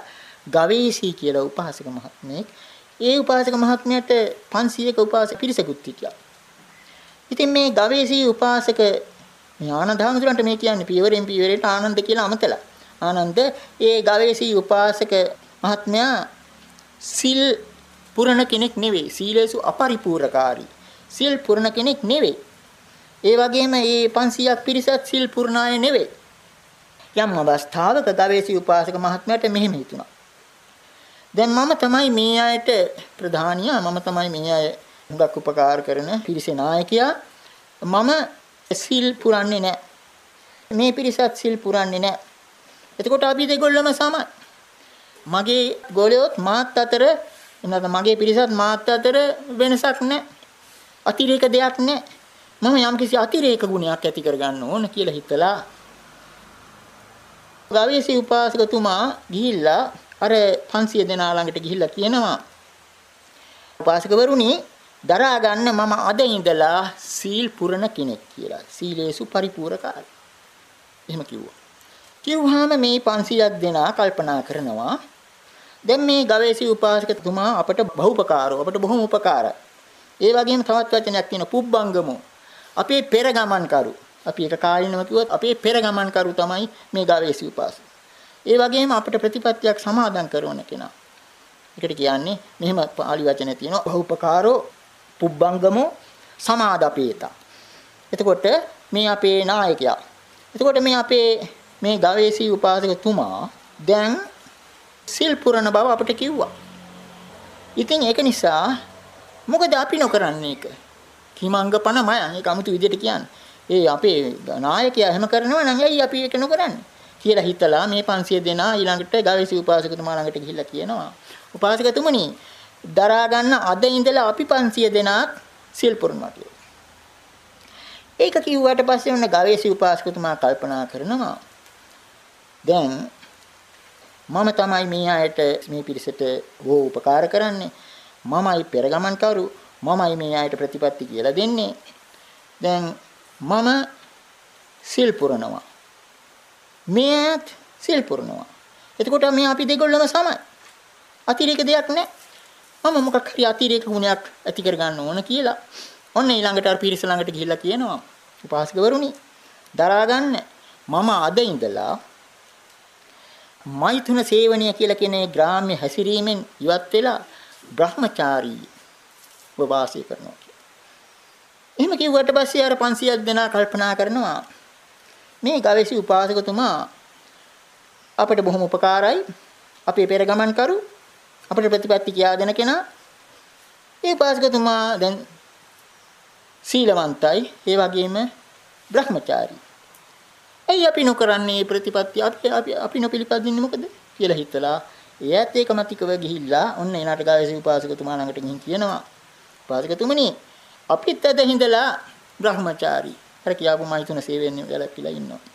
ගවේෂී කියලා උපාසක මහත්මයෙක්. ඒ උපාසක මහත්මයාට 500ක උපාසක පිරිසකුත් හිටියා. ඉතින් මේ ගවේෂී උපාසක මේ ආනන්ද හැමතුරන්ට මේ කියන්නේ පියවරෙන් පියවරට ආනන්ද කියලා අමතලා. ආනන්ද ඒ ගවේෂී උපාසක මහත්මයා සිල් පුරණ කෙනෙක් නෙවෙයි. සීලේසු අපරිපූර්ණකාරී. සිල් පුරණ කෙනෙක් නෙවෙයි. ඒ වගේම මේ 500ක් පිරිසත් සිල් පුරණාය නෙවෙයි. යම් අවස්ථාවක ගවේෂී උපාසක මහත්මයාට මෙහෙම හිතුණා. දැන් මම තමයි මේ අයට ප්‍රධානියා මම තමයි මේ අය හුඟක් උපකාර කරන පිරිසේ නායකයා මම සිල් පුරන්නේ නැහැ. මේ පිරිසත් සිල් පුරන්නේ නැහැ. එතකොට අපි දෙගොල්ලම සමයි. මගේ ගෝලියොත් මාත් අතර එනවාද මගේ පිරිසත් මාත් අතර වෙනසක් නැහැ. අතිරේක දෙයක් නැහැ. මම යම්කිසි අතිරේක ගුණයක් ඇති කරගන්න ඕන කියලා හිතලා ගවේෂී උපාසකතුමා ගිහිල්ලා අර 500 දෙනා ළඟට ගිහිල්ලා කියනවා උපාසකවරුනි දරා ගන්න මම අද ඉඳලා සීල් පුරණ කෙනෙක් කියලා. සීලේසු පරිපූර්ණකාරී. එහෙම කිව්වා. කිව්වහම මේ 500ක් දෙනා කල්පනා කරනවා දැන් මේ ගවේෂී උපාසකතුමා අපට බහුපකාරෝ අපට බොහොම උපකාරයි. ඒ වගේම තවත් වචනයක් තියෙන පුබ්බංගමෝ අපේ පෙර ගමන් කරු. අපි එක කාලිනව කිව්වොත් අපේ පෙර ගමන් කරු තමයි මේ ගවේෂී උපාසක. ඒ වගේම අපිට ප්‍රතිපත්තියක් සමාදන් කරන කෙනා. ඒකට කියන්නේ මෙහෙම පාලි වචනේ තියෙනවා බහුපකාරෝ පුබ්බංගමෝ සමාදපේතා. එතකොට මේ අපේ නායකයා. එතකොට මේ අපේ මේ ගවේෂී උපාසකතුමා දැන් සිල් පුරන බව අපිට කිව්වා. ඉතින් ඒක නිසා මොකද අපි නොකරන්නේ ඒක? කිමංගපන මය ඒක 아무තු විදියට කියන්නේ. ඒ අපේ නායකයා එහෙම කරනවා නම් ඇයි අපි ඒක නොකරන්නේ? කියලා හිතලා මේ 500 දෙනා ඊළඟට ගවේෂී උපාසකතුමා ළඟට ගිහිල්ලා කියනවා. උපාසකතුමනි දරා ගන්න අද ඉඳලා අපි 500 දෙනා සිල් පුරනවා කියලා. ඒක කිව්වට පස්සේ ඔන්න ගවේෂී උපාසකතුමා කල්පනා කරනවා. දැන් මම තමයි මේ අයට මේ පිරිසට වෝ උපකාර කරන්නේ. මමයි පෙරගමන් කරු. මමයි මේ අයට ප්‍රතිපත්ති කියලා දෙන්නේ. දැන් මම සිල් පුරනවා. මෙයත් සිල් පුරනවා. එතකොට මේ අපි දෙගොල්ලම සමයි. අතිරේක දෙයක් නැහැ. මම මොකක් හරි අතිරේක ගුණයක් ඇති කර ගන්න ඕන කියලා. ඔන්න ඊළඟට අර පිරිස ළඟට ගිහිල්ලා කියනවා. උපාසකවරුනි දරා ගන්න මම අද ඉඳලා මෛතුන සේවනය කියලා කියන ග්‍රාම්‍ය හැසිරීමෙන් ඉවත් වෙලා Brahmachari වාසය කරනවා. එහෙම කිව්වට පස්සේ අර 500ක් දෙනා කල්පනා කරනවා මේ ගවේෂී උපාසකතුමා අපට බොහොම උපකාරයි. අපේ පෙර ගමන් කරු අපට ප්‍රතිපත්ති කියා දෙන කෙනා. ඒ උපාසකතුමා දැන් සීලවන්තයි. ඒ වගේම බ්‍රහ්මචාරී. ඇයි අපි නොකරන්නේ ප්‍රතිපත්ති අපි අපි අපි නොපිළිපදින්නේ මොකද කියලා හිතලා එයත් ඒකමතිකව ගිහිල්ලා ඔන්න එනාට ගවේෂී උපාසකතුමා ළඟට ගිහින් කියනවා. උපාසකතුමනි අපිත් අද හිඳලා බ්‍රහ්මචාරී අර කියාපු මයිතුන සේවයෙන් වැළකීලා ඉන්නවා.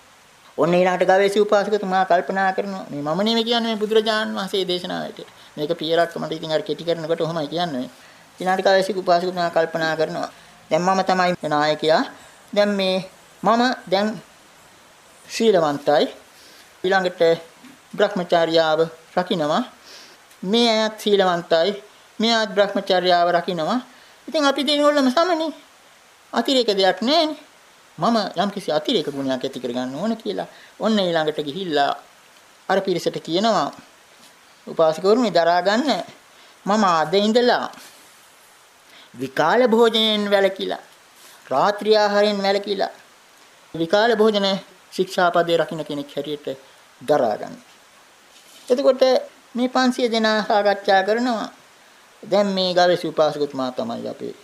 ඔන්න ඊළඟට ගවේෂී උපාසකතුමා කල්පනා කරනවා මේ මම නෙමෙයි කියන්නේ මේ බුදුරජාණන් වහන්සේ දේශනාවට. මේක පියරක් මට ඉතින් අර කෙටි කරනකොට ඔහොමයි කියන්නේ. ඊළඟට ගවේෂී උපාසකතුමා කල්පනා කරනවා දැන් මම තමයි නායකයා. දැන් මේ මම දැන් ශීලවන්තයි. ඊළඟට භ්‍රමචාර්යාව රකින්නවා. මේ අයත් සීලවන්තයි. මේ අයත් භ්‍රමචාර්යාව රකින්නවා. ඉතින් අපි දෙන්නොල්ලම සමනේ. අතිරේක දෙයක් නැහැ මම යම්කිසි අතිරේක ගුණයක් ඇති කරගන්න ඕන කියලා. ඔන්න ඊළඟට ගිහිල්ලා අර පිරිසට කියනවා උපාසකවරුනි දරා ගන්න. මම අද ඉඳලා විකාල භෝජනයෙන් වැළකීලා රාත්‍රී ආහාරයෙන් වැළකීලා විකාල භෝජන ශික්ෂාපදේ රකින්න කෙනෙක් හැටියට දරා ගන්න. එතකොට මේ 500 දෙනා සාකච්ඡා කරනවා දැන් මේ ගවේෂී උපාසකතුමා තමයි අපේ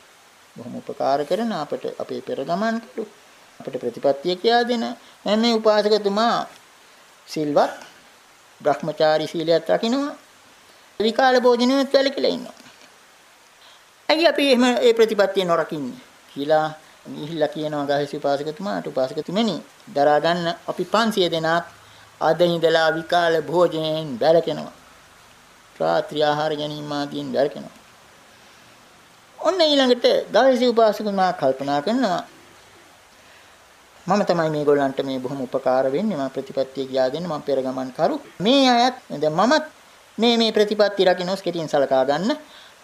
බොහොම උපකාර කරන අපට අපේ පෙර ගමන් කළු. අපිට ප්‍රතිපත්තිය කියා දෙන මේ උපාසකතුමා සිල්වත් Brahmachari සීලයක් රකින්නවා විකාල භෝජනෙත් වැළකීලා ඉන්නවා. ඇයි අපි එහෙම ඒ ප්‍රතිපත්තිය නොරකින්නේ කියලා ගිහිල්ලා කියනවා ගාහිසි උපාසකතුමාට උපාසකතුමනි දරා ගන්න අපි 500 දෙනාත් අද ඉඳලා විකාල භෝජනෙන් වැළකෙනවා. රාත්‍රී ආහාර ගැනීම ආදීන් වැළකෙනවා. ඔන්න ඊළඟට ගාහිසි උපාසකතුමා කල්පනා කරනවා මම තමයි මේගොල්ලන්ට මේ බොහොම උපකාර වෙන්නේ මම ප්‍රතිපත්තිය කියා දෙන්න මම පෙර ගමන් කරු මේ අයත් දැන් මමත් මේ මේ ප්‍රතිපත්ති රකින්නොස් කෙටියෙන් සලකා ගන්න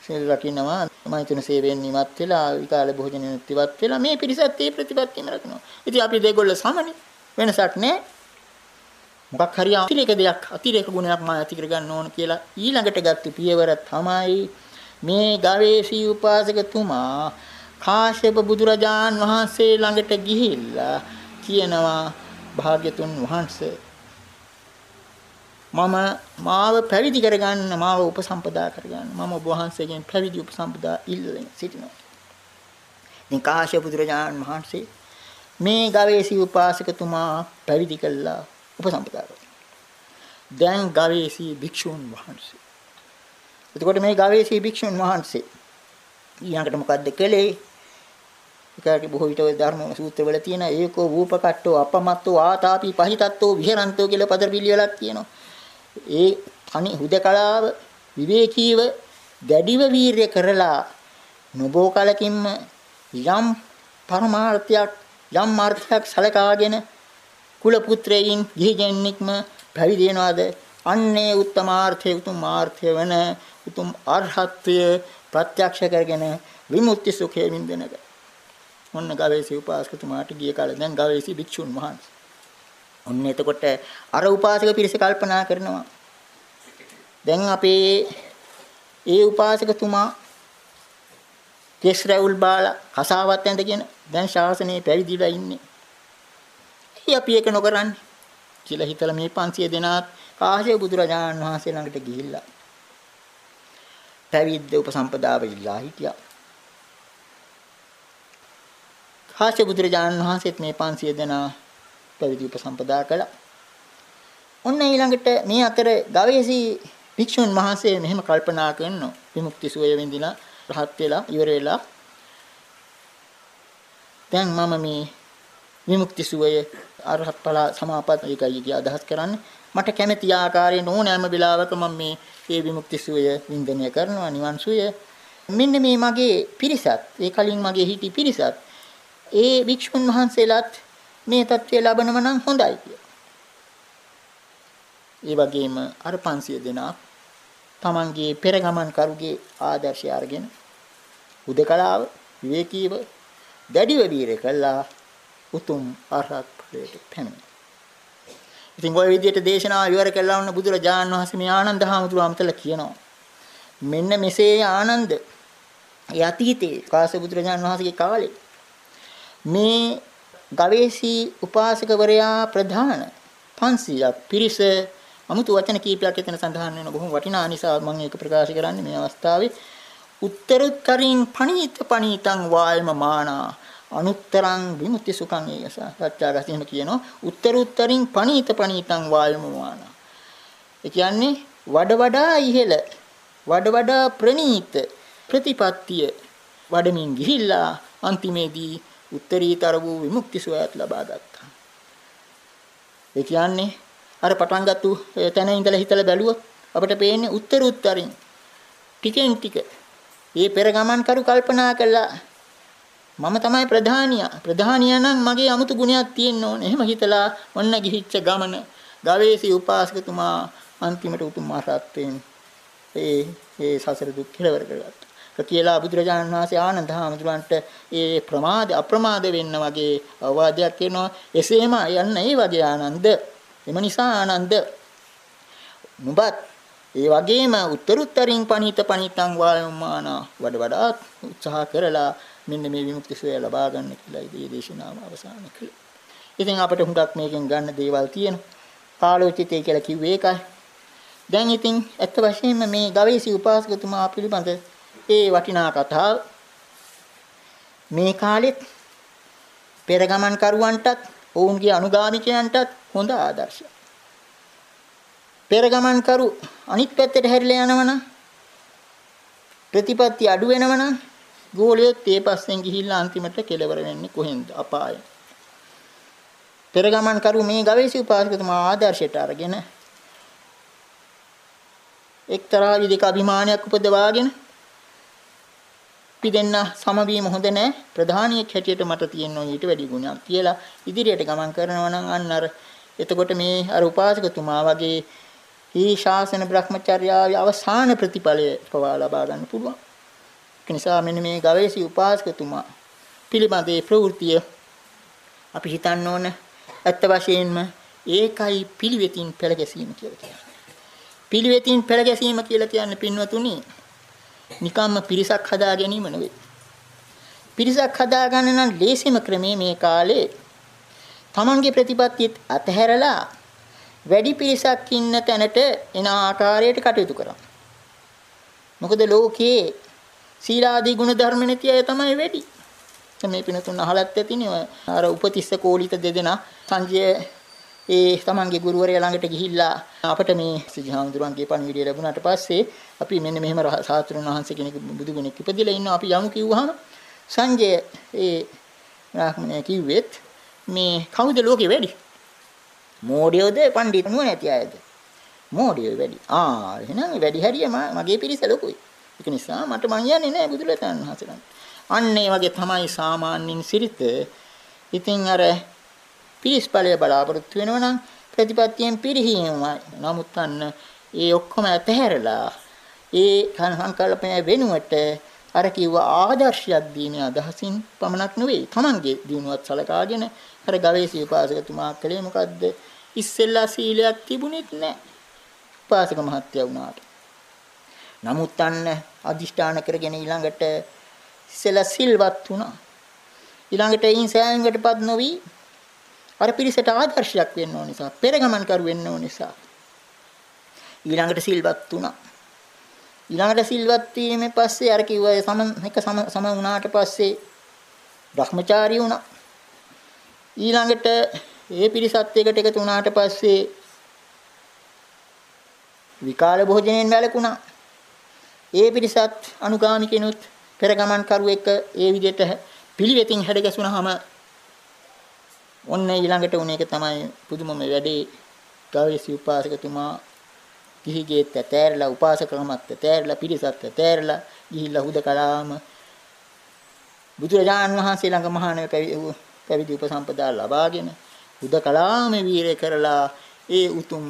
සීල් රකින්නවා මෛත්‍රී සේවයෙන් නිමත් වෙලා විකාල භෝජනෙන් ඉවත් වෙලා මේ පිරිසත් ඒ ප්‍රතිපත්තියම රකින්නවා. ඉතින් අපි දෙගොල්ල සමනේ වෙනසක් නැහැ. මොකක් හරි අතිරේක දෙයක් අතිරේක ගුණයක් මා ඇති කරගන්න ඕන කියලා ඊළඟට ගත්ත පියවර තමයි මේ ගවේෂී උපාසකතුමා කාශ්‍යප බුදුරජාන් වහන්සේ ළඟට ගිහිල්ලා කියනවා භාග්‍යතුන් වහන්සේ මම මාව පැවිදි කරගන්න මාව උපසම්පදා කරගන්න මම ඔබ වහන්සේගෙන් පැවිදි උපසම්පදා ඉල්ලගෙන සිටිනවා. ඉතින් කාශ්‍යප බුදුරජාණන් වහන්සේ මේ ගවේෂී උපාසකතුමා පැවිදි කළා උපසම්පදා කරා. දැන් ගවේෂී භික්ෂුන් වහන්සේ. එතකොට මේ ගවේෂී භික්ෂුන් වහන්සේ ඊළඟට මොකද්ද කළේ? ඒකට බොහෝ විට ධර්ම සූත්‍රවල තියෙන ඒකෝ වූපකට්ටෝ අපමත්තෝ ආතාපි පහිතත්තෝ විහෙරන්තෝ කියලා පද පිළිවෙලක් තියෙනවා. ඒ තනි හුදකලාව විවේකීව දැඩිව වීරිය කරලා නොබෝ කලකින්ම යම් පරමාර්ථයක් යම් මාර්ථයක් සලකාගෙන කුල පුත්‍රයන් ගිහිගෙන්නික්ම පැවිදි වෙනවාද අන්නේ උත්තමාර්ථයේ උතුම් මාර්ථය වෙන උතුම් අරහත්ත්වය ප්‍රත්‍යක්ෂ කරගෙන විමුක්ති සුඛයේ විඳිනක ඔන්න ගවේෂී උපාසකතුමාට ගිය කාලේ දැන් ගවේෂී භික්ෂුන් වහන්සේ ඔන්න එතකොට අර උපාසක පිරිස කල්පනා කරනවා දැන් අපේ ඒ උපාසකතුමා කෙස් රැවුල් බාලා කසාවත් ඇඳගෙන දැන් ශාසනයේ පැවිදිලා ඉන්නේ. ඇයි අපි ඒක නොකරන්නේ කියලා හිතලා මේ 500 දෙනාත් කාශ්‍යප බුදුරජාණන් වහන්සේ ළඟට ගිහිල්ලා පැවිද්ද උපසම්පදාව ඉල්ලා හිටියා. කාශ්‍යප බුදුරජාණන් වහන්සේත් මේ 500 දෙනා පැවිදි උපසම්පදා කළා. ඔන්න ඊළඟට මේ අතර ගවේෂී භික්ෂුන් වහන්සේ මෙහෙම කල්පනා කරනවා. විමුක්ති සුවය විඳිනා රහත් වෙලා ඉවර වෙලා. දැන් මම මේ විමුක්ති සුවය අරහත් ඵල සමාපත් ඒකයි කිය අදහස් කරන්නේ. මට කැමැති ආකාරයෙන් ඕනෑම වෙලාවක මම මේ ඒ විමුක්ති සුවය වින්දනය කරනවා නිවන් සුවය. මෙන්න මේ මගේ පිරිසත් ඒ කලින් මගේ හිටි පිරිසත් ඒ භික්ෂුන් වහන්සේලාත් මේ தත්ත්වය ලබනව නම් හොඳයි කියලා. ඒ වගේම අර 500 දෙනා තමන්ගේ පෙර ගමන් කරුගේ ආදර්ශය අරගෙන උදකලාව විවේකීව දැඩිව වීර කළා උතුම් අරහත් ඵලයට පැමිණි. ඉතින් ওই විදිහට දේශනාව විවර කළා වුණ බුදුරජාණන් වහන්සේ මේ ආනන්ද හාමුදුරුවන්ටලා කියනවා. මෙන්න මෙසේ ආනන්ද ඒ අතීතයේ කාශ්‍යප බුදුරජාණන් වහන්සේගේ කාලේ මේ ගවේෂී උපාසකවරයා ප්‍රධාන 500ක් පිරිස 아무තු වචන කීපයක් එතන සඳහන් වෙන බොහොම වටිනා නිසා මම ඒක ප්‍රකාශ කරන්නේ මේ අවස්ථාවේ. උත්තරුත්තරින් පණීත පණීතං වායම මානා අනුත්තරං විමුක්ති සුඛං ඒස සත්‍යාගතීම කියනවා. උත්තරුත්තරින් පණීත පණීතං වායම මානා. ඒ කියන්නේ වඩ වඩා ඉහළ වඩ වඩා ප්‍රණීත ප්‍රතිපත්තිය වඩමින් ගිහිල්ලා අන්තිමේදී උත්තරීතර වූ විමුක්ති සුවයත් ලබා ගත්තා. ඒ කියන්නේ අර පටන් ගත්තු තැන ඉඳලා හිතලා බැලුවොත් අපිට පේන්නේ උත්තර උත්තරින් ටිකෙන් ටික. මේ පෙර ගමන් කරු කල්පනා කළා. මම තමයි ප්‍රධානියා. ප්‍රධානියා නම් මගේ 아무තු ගුණයක් තියෙන්න ඕනේ. එහෙම හිතලා ඔන්න ගිහිච්ච ගමන ගවේෂී උපාසකතුමා අන්තිමට උතුම් මාර්ගයෙන් ඒ ඒ සසර දුක් කෙලවර කරගත්තා. කියලා බුදුරජාණන් වහන්සේ ආනන්ද හාමුදුරන්ට ඒ ප්‍රමාද අප්‍රමාද වෙන්න වගේ අවවාදයක් කරනවා එසේම යන්න ඒ වගේ ආනන්ද එම නිසා ආනන්ද නුඹත් ඒ වගේම උත්තරුත්තරින් පණිත පණිතං වායමාන වඩ වඩාත් උත්සාහ කරලා මෙන්න මේ විමුක්ති සෝය ලබා ගන්න කියලා ඉදී දේශනාව අවසන් කළා. ඉතින් අපිට හුඟක් මේකෙන් ගන්න දේවල් තියෙනවා. කාලෝචිතය කියලා කිව්වේ ඒකයි. දැන් ඉතින් ඇත්ත වශයෙන්ම මේ ගවේෂී උපාසකතුමා පිළිබඳ ඒ වටිනා කතාව මේ කාලෙත් පෙර ගමන් කරුවන්ටත් ඔවුන්ගේ අනුගාමිකයන්ටත් හොඳ ආදර්ශයක්. පෙර ගමන් කරු අනිත් පැත්තට හැරිලා යනවනම් ප්‍රතිපත්ති අඩු වෙනවනම් ගෝලියොත් ඒ පස්සෙන් ගිහිල්ලා අන්තිමට කෙලවර වෙන්නේ කොහෙන්ද අපායේ. පෙර ගමන් කරු මේ ගවේෂී උපාසකතුමා ආදර්ශයට අරගෙන එක්තරා විදිහක අභිමානයක් උපදවාගෙන අපි දෙන්න සමවීම හොඳ නැහැ ප්‍රධානියෙක් හැටියට මට තියෙනවා ඊට වැඩි ගුණයක් කියලා ඉදිරියට ගමන් කරනවා නම් අන්න අර එතකොට මේ අර උපාසකතුමා වගේ ඊ ශාසන භ්‍රමචර්යාවේ අවසාන ප්‍රතිඵලය පවා ලබා ගන්න පුළුවන් ඒ නිසා මෙන්න මේ ගවේෂී උපාසකතුමා පිළිබඳේ ප්‍රවෘත්තිය අපි හිතන්න ඕන ඇත්ත වශයෙන්ම ඒකයි පිළිවෙතින් පෙළ ගැසීම කියලා කියන්නේ. පිළිවෙතින් පෙළ ගැසීම කියලා කියන්නේ පින්වතුනි නිකම්ම පිරිසක් හදා ගැනීම නෙවෙයි. පිරිසක් හදා ගන්න නම් ලේසිම ක්‍රමේ මේ කාලේ තමන්ගේ ප්‍රතිපත්තියත් අතහැරලා වැඩි පිරිසක් ඉන්න තැනට එන ආකාරයට කටයුතු කරනවා. මොකද ලෝකයේ සීලාදී ගුණ ධර්ම නැති අය තමයි වැඩි. මේ පිනතුන් අහලත් ඇතිනේ අර උපතිස්ස කෝලිත දෙදෙනා සංජය ඒ තමන්ගේ ගුරුවරයා ළඟට ගිහිල්ලා අපිට මේ සිජහාමුදුරන්ගේ පණිවිඩය ලැබුණාට පස්සේ අපි මෙන්න මෙහෙම සාතුරුන් වහන්සේ කෙනෙක් බුදු කෙනෙක් ඉපදිලා ඉන්නවා. අපි යමු කිව්වහම සංජය ඒ රාහමනේ කිව්වෙත් මේ කවුද ලෝකේ වැඩි? මෝඩයෝද පඬිත් නුවණැති අයද? මෝඩයෝ වැඩි. ආ එහෙනම් වැඩි හරිය මගේ පිරිස ලොකුයි. ඒක නිසා මට මං යන්නේ නෑ බුදුරජාණන් වහන්සේලට අන්න ඒ වගේ තමයි සාමාන්‍යයෙන් සිරිත. ඉතින් අර පිරිස් ඵලය බලාපොරොත්තු වෙනවා නම් ප්‍රතිපත්තියෙන් පිරිහීමයි. නමුත් අන්න ඒ ඔක්කොම ඇතහැරලා ඒ සංකල්පය වෙනුවට අර කිව්ව ආදර්ශයක් දීමේ අදහසින් පමණක් නෙවෙයි. Tamange දිනුවත් සලකාගෙන අර ගවේෂී උපාසකතුමා කලේ මොකද්ද? ඉස්සෙල්ලා සීලයක් තිබුණෙත් නැහැ. උපාසක මහත්තයා වුණාට. නමුත් අන්න අදිෂ්ඨාන කරගෙන ඊළඟට ඉස්සෙල්ලා සිල්වත් වුණා. ඊළඟට එයින් සෑයීමකටපත් නොවි අර පිරිසට ආදර්ශයක් වෙන්න ඕන නිසා පෙරගමන් කරු වෙන්න ඕන නිසා. ඊළඟට සිල්වත් වුණා. ඊළඟට සිල්වත් වීමෙන් පස්සේ අර කිව්වා සම එක සම සම වුණාට පස්සේ භ්‍රමචාරී වුණා. ඊළඟට ඒ පිරිසත් එකට එකතු වුණාට පස්සේ විකාල භෝජනයෙන් වැළකුණා. ඒ පිරිසත් අනුගාමිකිනුත් පෙරගමන් කරු එක ඒ විදිහට පිළිවෙතින් හැඩ ගැසුණාම ඔන්න ඊළඟට උන එක තමයි පුදුමම වැඩේ. ගවේෂී උපාසකතුමා ගිහිගෙත් ඇතෑරලා උපාසකකමත් ඇතෑරලා පිරිසත් ඇතෑරලා ගිහිල්ලා හුදකලාම බුදුරජාන් වහන්සේ ළඟ මහානව පැවිදි උපසම්පදා ලබාගෙන හුදකලාම වීරය කරලා ඒ උතුම්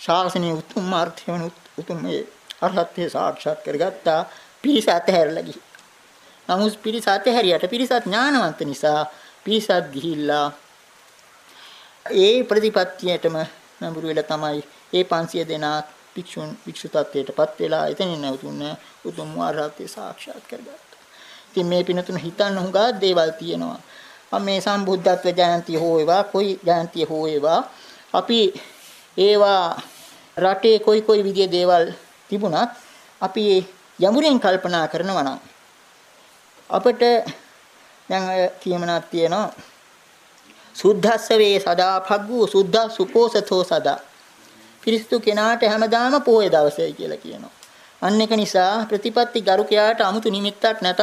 ශාසනීය උතුම් මාර්ථය වෙන උතුම් මේ අරහත්ත්වය සාක්ෂාත් කරගත්තා. පිරිස ඇතහැරලා ගිහින් නමුත් පිරිස ඇතහැරියට පිරිසත් ඥානවන්ත නිසා පිරිසක් ගිහිල්ලා ඒ ප්‍රතිපත්තියටම නඹුරු වෙලා තමයි ඒ 500 දෙනා භික්ෂුන් භික්ෂු තත්ත්වයටපත් වෙලා එතනින් නැවතුන උතුම් ආරහත්ය සාක්ෂාත් කරගත්තා. ඉතින් මේ පිනතුන හිතන්න හුඟා දේවල් තියෙනවා. අපි මේ සම්බුද්ධත්ව ජයන්තිය හෝ ඒවා කොයි ජයන්තිය හෝ ඒවා අපි ඒවා රටේ කොයි කොයි විදිහේ දේවල් තිබුණත් අපි යමුරින් කල්පනා කරනවා නම් අපිට දැන් අය කියමනක් තියෙනවා සුද්ධස්ස වේ සදා භග්ගු සුද්ධ සුකෝසතෝ සදා පිරිසිදු කෙනාට හැමදාම පොයේ දවසයි කියලා කියනවා. අන්න එක නිසා ප්‍රතිපත්ති ගරුකයාට 아무තු නිමිත්තක් නැතත්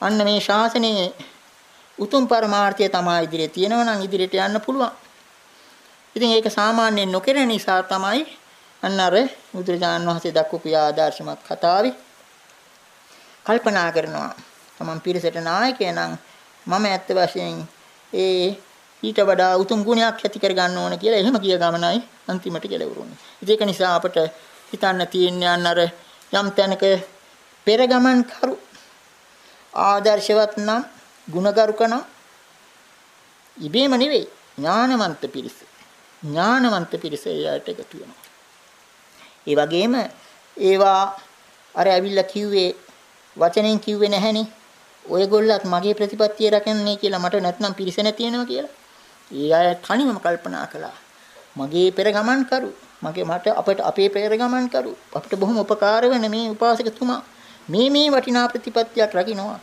අන්න මේ ශාසනයේ උතුම් පරමාර්ථය තමයි ඉදිරියේ තියෙනවා නම් ඉදිරියට යන්න පුළුවන්. ඉතින් ඒක සාමාන්‍යයෙන් නොකරන නිසා තමයි අන්න අර බුදුරජාණන් වහන්සේ දක්වපු ආදර්ශමත් කතාවේ කල්පනා කරනවා තමන් පිරිසට නායකය නම් මම ඇත්ත වශයෙන් ඒ ඊට වඩා උතුම් ගුණයක් ඇති කර ගන්න ඕන කියලා එහෙම කිය ගමනයි අන්තිමට කෙලවරුනේ. ඒක නිසා අපට හිතන්න තියෙන්නේ අන්න අර යම් තැනක පෙරගමන් කරු ආදර්ශවත් නම් ගුණගරුක නම් ඉබේම නෙවෙයි ඥානවන්ත පිරිස. ඥානවන්ත පිරිස එයාට එකතු වෙනවා. ඒ වගේම ඒවා අර ඇවිල්ලා කිව්වේ වචනෙන් කිව්වේ නැහෙනේ ඔයගොල්ලත් මගේ ප්‍රතිපත්තිය රැකන්නේ කියලා මට නැත්නම් පිරිස නැතිනවා කියලා. ඒ අය තනිවම කල්පනා කළා. මගේ පෙර ගමන් කරු මගේ මට අපට අපේ පෙර ගමන් කරු අපිට බොහොම උපකාර වෙන මේ උපාසකතුමා මේ මේ වටිනා ප්‍රතිපත්තියක් රකින්නවා.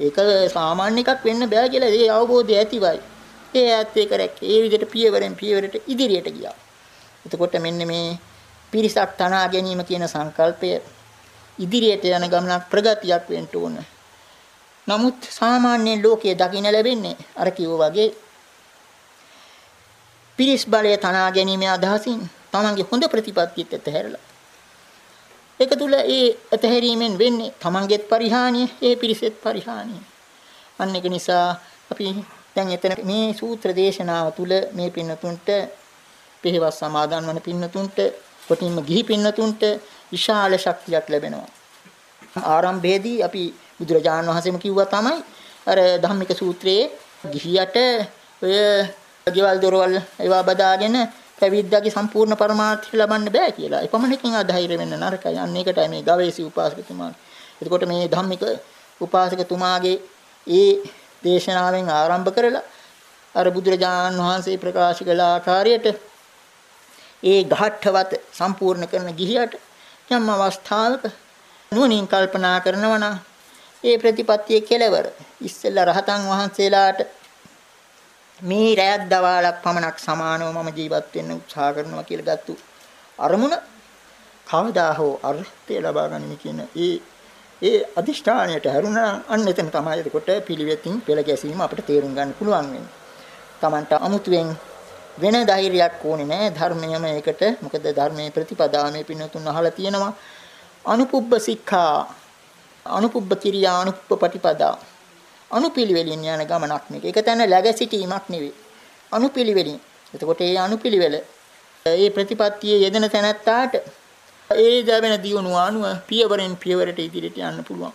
ඒක සාමාන්‍ය එකක් වෙන්න බෑ කියලා ඒ අවබෝධය ඇතිවයි. ඒ ඇත්ත ඒක රැක්කේ. ඒ විදිහට පියවරෙන් පියවරට ඉදිරියට ගියා. එතකොට මෙන්න මේ පිරිසක් තනා ගැනීම කියන සංකල්පය ඉදිරියට යන ගමනක් ප්‍රගතියක් වෙන්න ඕන. නමුත් සාමාන්‍ය ලෝකයේ දකින්න ලැබෙන්නේ අර කිව්ව වගේ පිරිස් බලය තනා ගැනීමේ අදහසින් තමන්ගේ හොඳ ප්‍රතිපත්තියත් ඇතහැරලා. ඒක තුල ඒ ඇතහැරීමෙන් වෙන්නේ තමන්ගේත් පරිහානිය ඒ පිරිසෙත් පරිහානිය. අන්න ඒක නිසා අපි දැන් එතන මේ සූත්‍ර දේශනාව තුල මේ පින්නතුන්ට පෙරවස් සමාදන් වන පින්නතුන්ට කොටින්ම ගිහි පින්නතුන්ට විශාල ශක්තියක් ලැබෙනවා. ආරම්භයේදී අපි බුදුරජාණන් වහන්සේම කිව්වා තමයි අර ධම්මික සූත්‍රයේ ගිහියට ඔය ගෙවල් දොරවල් ඒවා බදාගෙන පැවිද්දාගේ සම්පූර්ණ පරමාර්ථය ලබන්න බෑ කියලා. එපමණකින් අධෛර්ය වෙන්න නරකයි. අන්න ඒකටයි මේ ගවේෂී උපාසකතුමා. එතකොට මේ ධම්මික උපාසකතුමාගේ ඒ දේශනාවෙන් ආරම්භ කරලා අර බුදුරජාණන් වහන්සේ ප්‍රකාශ කළ ආකාරයට ඒ ඝාට්ඨවත සම්පූර්ණ කරන ගිහියට යම් අවස්ථාවක නුවණින් කල්පනා කරනවා නම් ඒ ප්‍රතිපත්තියේ කෙලවර. ඉස්සෙල්ලා රහතන් වහන්සේලාට මේ රැයක් දවාලක් පමණක් සමානව මම ජීවත් වෙන්න උත්සාහ කරනවා කියලා ගත්තු අරමුණ කවදා හෝ අර්ථය ලබා ගනිමි කියන ඒ ඒ අදිෂ්ඨානයට හැරුණා. අන්න එතන තමයි එතකොට පිළිවෙතින් පෙළ ගැසීම අපිට තේරුම් ගන්න පුළුවන් වෙන්නේ. Tamanට අමුතුවෙන් වෙන ධෛර්යයක් ඕනේ නෑ. ධර්මයම ඒකට මොකද ධර්මයේ ප්‍රතිපදාව මේ පින්නතුන් අහලා තියෙනවා. අනුපුබ්බ සික්ඛා අනුපුබ්බ කිරියා අනුප්ප පටිපදා අනුපිළිවෙලින් යන ගමනක් මේක. ඒක තැන läග සිටීමක් නෙවෙයි. අනුපිළිවෙලින්. එතකොට මේ අනුපිළිවෙල ඒ ප්‍රතිපත්තියේ යෙදෙන තැනැත්තාට ඒ දැවෙන දියුණුව අනුව පියවරෙන් පියවරට ඉදිරියට යන්න පුළුවන්.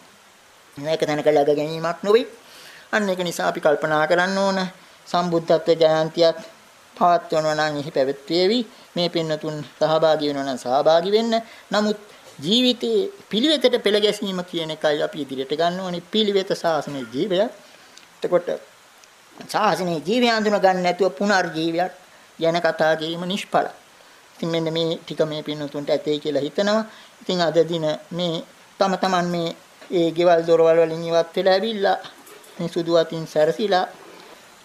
මේක තැනක läග ගැනීමක් නෙවෙයි. අන්න ඒක නිසා අපි කල්පනා කරන්න ඕන සම්බුද්ධත්ව ජයන්තියක් පවත්වනවා නම් එහි පැවැත්වේවි. මේ පින්නතුන් සහභාගී වෙනවා නම් සහභාගී වෙන්න. නමුත් ජීවිතේ පිළිවෙතට පෙළ ගැසීම කියන එකයි අපි ඉදිරියට ගන්න ඕනේ පිළිවෙත සාසනයේ ජීවය. එතකොට සාසනයේ ජීවය හඳුන ගන්න නැතුව පුනර්ජීවයක් යන කතා කිරීම නිෂ්ඵල. ඉතින් මෙන්න මේ ටික මේ පින්නතුන්ට ඇතේ කියලා හිතනවා. ඉතින් අද දින මේ තම තමන් මේ ඒ ගෙවල් දොරවල් වලින් ඉවත් වෙලා ඇවිල්ලා මේ සුදු අතින් සැරසිලා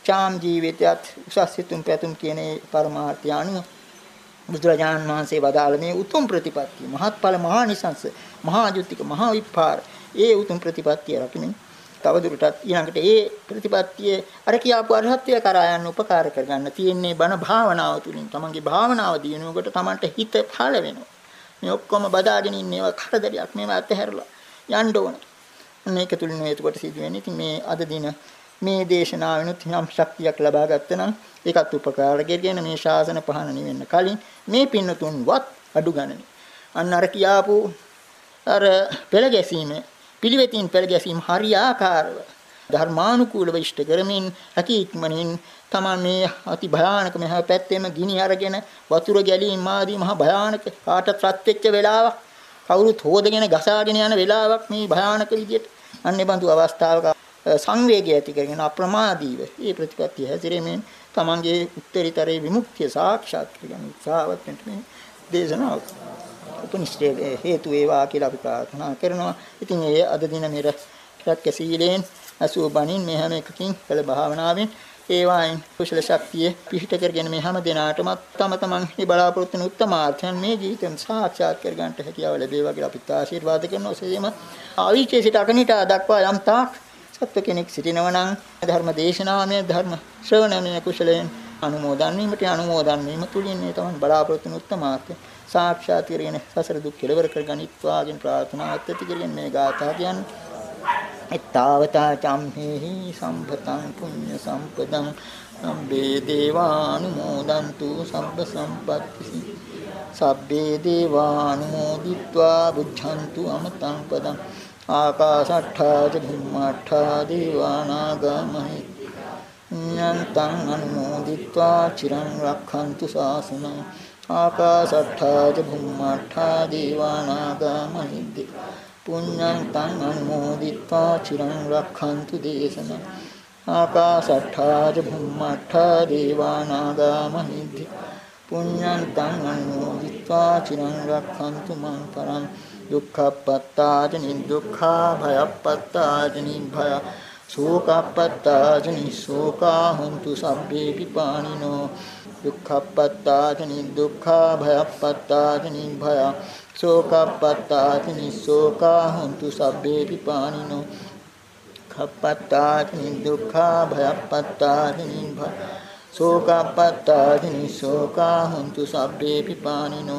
චාම් ජීවිතයත් උසස් සිතුම් පැතුම් කියන ඒ පරමාර්ථය අනුව බුදුරජාණන් වහන්සේ වදාළ මේ උතුම් ප්‍රතිපත්තිය මහත්ඵල මහානිසංස මහා ජුතික මහා විපාර ඒ උතුම් ප්‍රතිපත්තිය රකිමින් තවදුරටත් ඊළඟට ඒ ප්‍රතිපත්තිය අර කියාපු අරහත්ත්වය කරා යන්න උපකාර කරගන්න තියෙන්නේ බණ භාවනාව තුලින් තමන්ගේ භාවනාව දිනුවකට තමන්ට හිත පහළ වෙනවා. මේ ඔක්කොම බදාගෙන ඉන්න ඒවා කරදරයක් මේවා අතහැරලා යන්න ඕන. මේක තුලින් එතකොට සිදුවෙන්නේ. ඉතින් මේ අද දින මේ දේශනාවෙනුත් යම් ශක්තියක් ලබා ගත්තා නම් ඒකත් උපකාර කරගෙන මේ ශාසන පහන නිවෙන්න කලින් මේ පින්නතුන්වත් අඩු ගණනි. අන්න අර කියාපු අර පෙළ ගැසීම පිළිවෙතින් පෙළ ගැසීම හරියාකාරව ධර්මානුකූලව ඉෂ්ට කරමින් හැකීක්මනින් තමන් මේ අති භයානක මෙහා පැත්තෙම ගිනි අරගෙන වතුර ගැලීම් ආදී මහා භයානක කාටත් රත් වෙච්ච වෙලාවක් කවුරුත් හොදගෙන ගසාගෙන යන වෙලාවක් මේ භයානක විදියට අන්නේ බඳු අවස්ථාවක සංවේගය ඇති කරගෙන අප්‍රමාදීව මේ ප්‍රතිපත්තිය හැසිරීමෙන් තමන්ගේ උත්තරීතරේ විමුක්තිය සාක්ෂාත් කරගන්න උත්සාහවත් වෙන්න මේ දේශනාව උපනිෂ්ඨේ හේතු වේවා කියලා අපි ප්‍රාර්ථනා කරනවා. ඉතින් ඒ අද දින මෙර රැක්ක සීලෙන් අසුව බණින් මේ හැම එකකින් කළ භාවනාවෙන් ඒවායින් කුසල ශක්තිය පිහිට කරගෙන මේ හැම දිනාටම තම තමන් මේ බලාපොරොත්තු වෙන උත්තමාර්ථයන් මේ ජීවිතෙන් සාක්ෂාත් කර ගන්නට හැකියාව ලැබේවා කියලා අපිත් ආශිර්වාද කරනවා. එසේම ආවිචේ සිට අකනිට දක්වා යම් තාක් සත්ව කෙනෙක් සිටිනවා නම් ධර්ම දේශනාමය ධර්ම ශ්‍රවණමය කුසලයෙන් අනුමෝදන් වීමට අනුමෝදන් වීම තුලින් මේ තමයි බලාපොරොත්තු වූ උත්තමාර්ථය සාක්ෂාත් කරගෙන සසර දුක් කෙලවර කරගනිත්වාගෙන ප්‍රාර්ථනාවත් ඇති කරගෙන මේ ගාථා කියන්නේ. එත්තාවතා චම්හෙහි සම්පතං පුඤ්ඤ සම්පදං සම්බේ දේවානුමෝදන්තු සබ්බ සම්පත්ති සබ්බේ දේවානුමෝදිත්වා බුද්ධන්තු අමතං පදං ආකාශට්ඨා ච භුම්මාට්ඨා දීවානාගමහි ඤන්තං අනුමෝදිත්වා චිරං රක්ඛන්තු ශාසනං ආකාශට්ඨා ච භුම්මාට්ඨා දීවානාගමහි පුඤ්ඤං තං අනුමෝදිත්වා චිරං රක්ඛන්තු දේශනං. ආකාශට්ඨා ච භුම්මාට්ඨා දීවානාගමහි පුඤ්ඤං තං අනුමෝදිත්වා චිරං රක්ඛන්තු මං පරං. दुख पत्ता जनी दुख भय, शोकपत्ताजनि शोका नो सभ्ये पिपाणिनो जनी दुख भय, शोकपत्ताजनि शोका हन्तु सभ्ये पिपाणिनो खपत्ताजनि दुख भय, शोकपत्ताजनि शोका सभ्य सभ्ये पिपाणिनो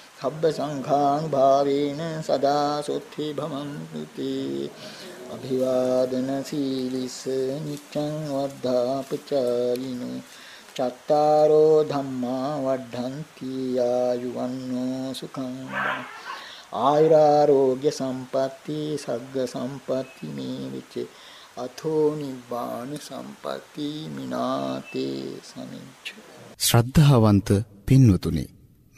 සබ්බ සංඛානුභාවේන සදා සොත්ති භවන්තු තී අභිවාදන සීලිස නිච්ඡං වද්ධාපචාරිනෝ. චත්තාරෝ ධම්මා වඩ්ඩಂತಿ. ආයුවන්නෝ සුඛං. ආයුරාෝග්‍ය සම්පatti සග්ග සම්පatti මේ විච අතෝ නිබ්බාන සම්පatti මිනාතේ සමිච්ඡ. ශ්‍රද්ධාවන්ත පින්වතුනි